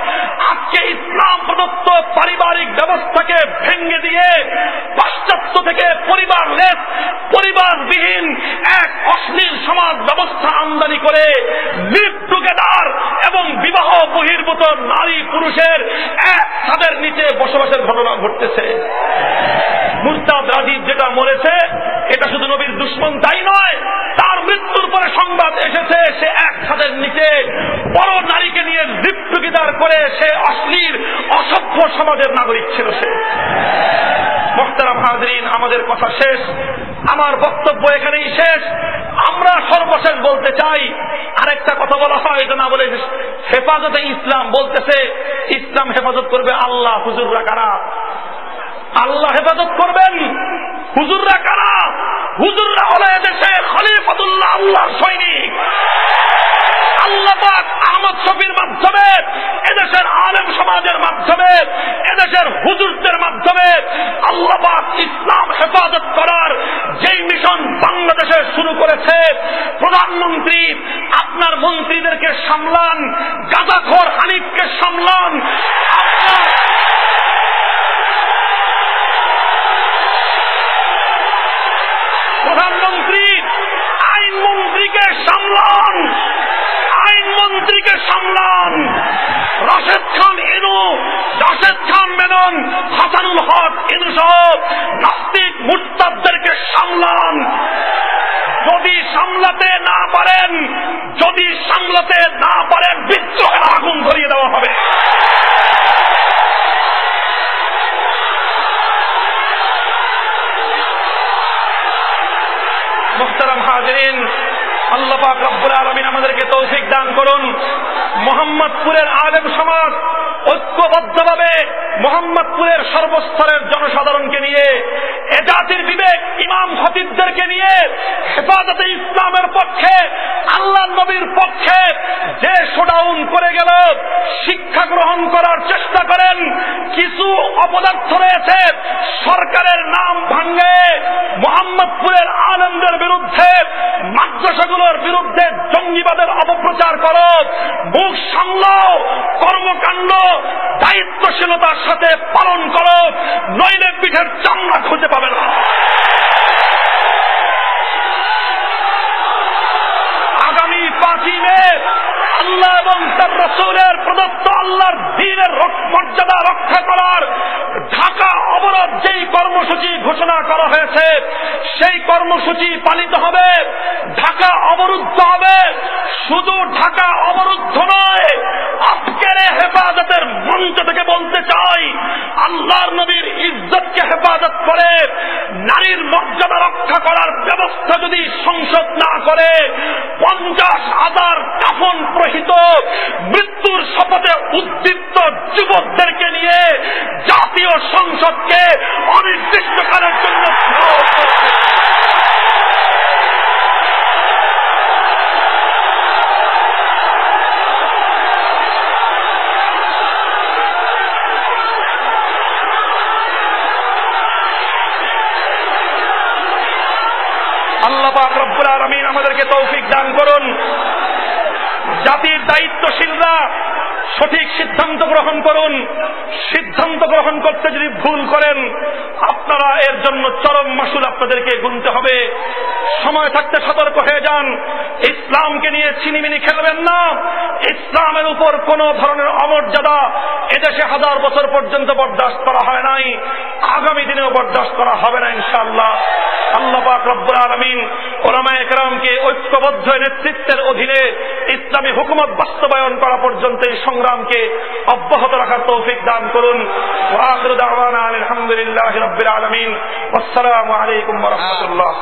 আজকে ইসলাম প্রদত্ত পারিবারিক ব্যবস্থাকে ভেঙ্গে দিয়ে পাশ্চাত্য থেকে পরিবার লেস, পরিবারবিহীন এক অশ্লীল সমাজ ব্যবস্থা আমদানি করে লিভ টুগেদার এবং বিবাহ বহির্ভূত নারী পুরুষের এক ছাদের নিচে বসবাসের ঘটনা ঘটতেছে। মুস্তাদ রাজীব যেটা মরেছে, এটা শুধু নবীর দুশ্মন তাই নয়, তার মৃত্যুর পরে সংবাদ এসেছে, সে এক ছাদের নিচে বড় নারীকে নিয়ে লিপ্টুকিদার করে সে অশ্লীল, অসভ্য সমাজের নাগরিক ছিল সে। মোখতারাম হাজরিন, আমাদের কথা শেষ। আমার বক্তব্য এখানেই শেষ। আমরা সর্বশেষ বলতে চাই, আরেকটা কথা বলা হয় এটা না বলে হেফাজতে ইসলাম বলতেছে, ইসলাম হেফাজত করবে আল্লাহ, হুজুররা কারা? আল্লাহ হেফাজত করবেন হুজুররা কারা? হুজুররা হলে এদেশে খলিফাতুল্লাহ, আল্লাহর সৈনিক। আল্লাপাক আহমদ শফির মাধ্যমে, এদেশের আলেম সমাজের মাধ্যমে, এদেশের হুজুরদের মাধ্যমে আল্লাপাক ইসলাম হেফাজত করার যেই মিশন বাংলাদেশে শুরু করেছে, প্রধানমন্ত্রী আপনার মন্ত্রীদেরকে সামলান, গাজাখোর হানিফকে সামলান। প্রধানমন্ত্রী, আইনমন্ত্রীকে সামলান আইনমন্ত্রীকে সামলান রাশেদ খান ইনু, রাশেদ খান মেনন হাসানুল হক ইনু সহ নাস্তিক মুস্তাবদেরকে সামলান। যদি সামলাতে না পারেন, যদি সামলাতে না পারেন, বিদ্রোহের আগুন ধরিয়ে দেওয়া হবে। মোহতারাম হাজরিন আল্লাহ পাক রব্বুল আলমিন আমাদেরকে তৌফিক দান করুন। মোহাম্মদপুরের আলেম সমাজ ঐক্যবদ্ধভাবে মোহাম্মদপুরের সর্বস্তরের জনসাধারণকে নিয়ে এ জাতির বিবেক ইমাম খতিবদেরকে নিয়ে হেফাজতে ইসলামের পক্ষে, আল্লাহ নবীর পক্ষে যে শোডাউন করে গেল, শিক্ষা গ্রহণ করার চেষ্টা করেন, কিছু অপদার্থ রয়েছে, সরকারের নাম ভাঙ্গে মোহাম্মদপুরের আনন্দের বিরুদ্ধে মাদ্রাসাগুলোর বিরুদ্ধে জঙ্গিবাদের অপপ্রচার করো, বুক সামলাও, কর্মকাণ্ড, দায়িত্বশীলতার সাথে পালন করো, নইলে পিঠের চামড়া খুঁজে পাবে না। আগামী পাঁচই মে আল্লাহ এবং তার রসুলের প্রদত্ত আল্লাহর দিনের মর্যাদা রক্ষা করার ঢাকা অবরোধ যেই কর্মসূচি ঘোষণা করা হয়েছে, সেই কর্মসূচি পালিত হবে, ঢাকা অবরুদ্ধ হবে। শুধু ঢাকা অবরুদ্ধ নয়, আজকের হেফাজতের মঞ্চ থেকে বলতে চাই, আল্লাহর নবীর ইজ্জতকে হেফাজত করে, নারীর মর্যাদা রক্ষা করার ব্যবস্থা যদি সংসদ না করে, পঞ্চাশ হাজার কাফন প্রহিত মৃত্যুর শপথে উদ্দীপ্ত যুবকদেরকে নিয়ে জাতীয় সংসদকে অনির্দিষ্টকালের জন্য আল্লাহ রব্বুল আলমিন আমাদেরকে তৌফিক দান করুন। জাতির দায়িত্বশীলরা সঠিক সিদ্ধান্ত গ্রহণ করুন। সিদ্ধান্ত গ্রহণ করতে যদি ভুল করেন, আপনারা এর জন্য চরম মাসুল আপনাদেরকে গুনতে হবে। সময় থাকতে সতর্ক হয়ে যান। ইসলামকে নিয়ে চিনিমিনি খেলবেন না। ইসলামের উপর কোন ধরনের অমর্যাদা এদেশে হাজার বছর পর্যন্ত বরদাস্ত করা হয় নাই। আগামী দিনেও বরদাস্ত করা হবে না, ইনশাআল্লাহ। আল্লাহ রব্বুল আলমিন ওলামা একরামকে ঐক্যবদ্ধ নেতৃত্বের অধীনে ইসলামী হুকুমত বাস্তবায়ন করা পর্যন্ত এই সংগ্রামকে অব্যাহত রাখার তৌফিক দান করুন। আলহামদুলিল্লাহ রবিল আলমিন। আসসালামু আলাইকুম রহমতুল্লাহ।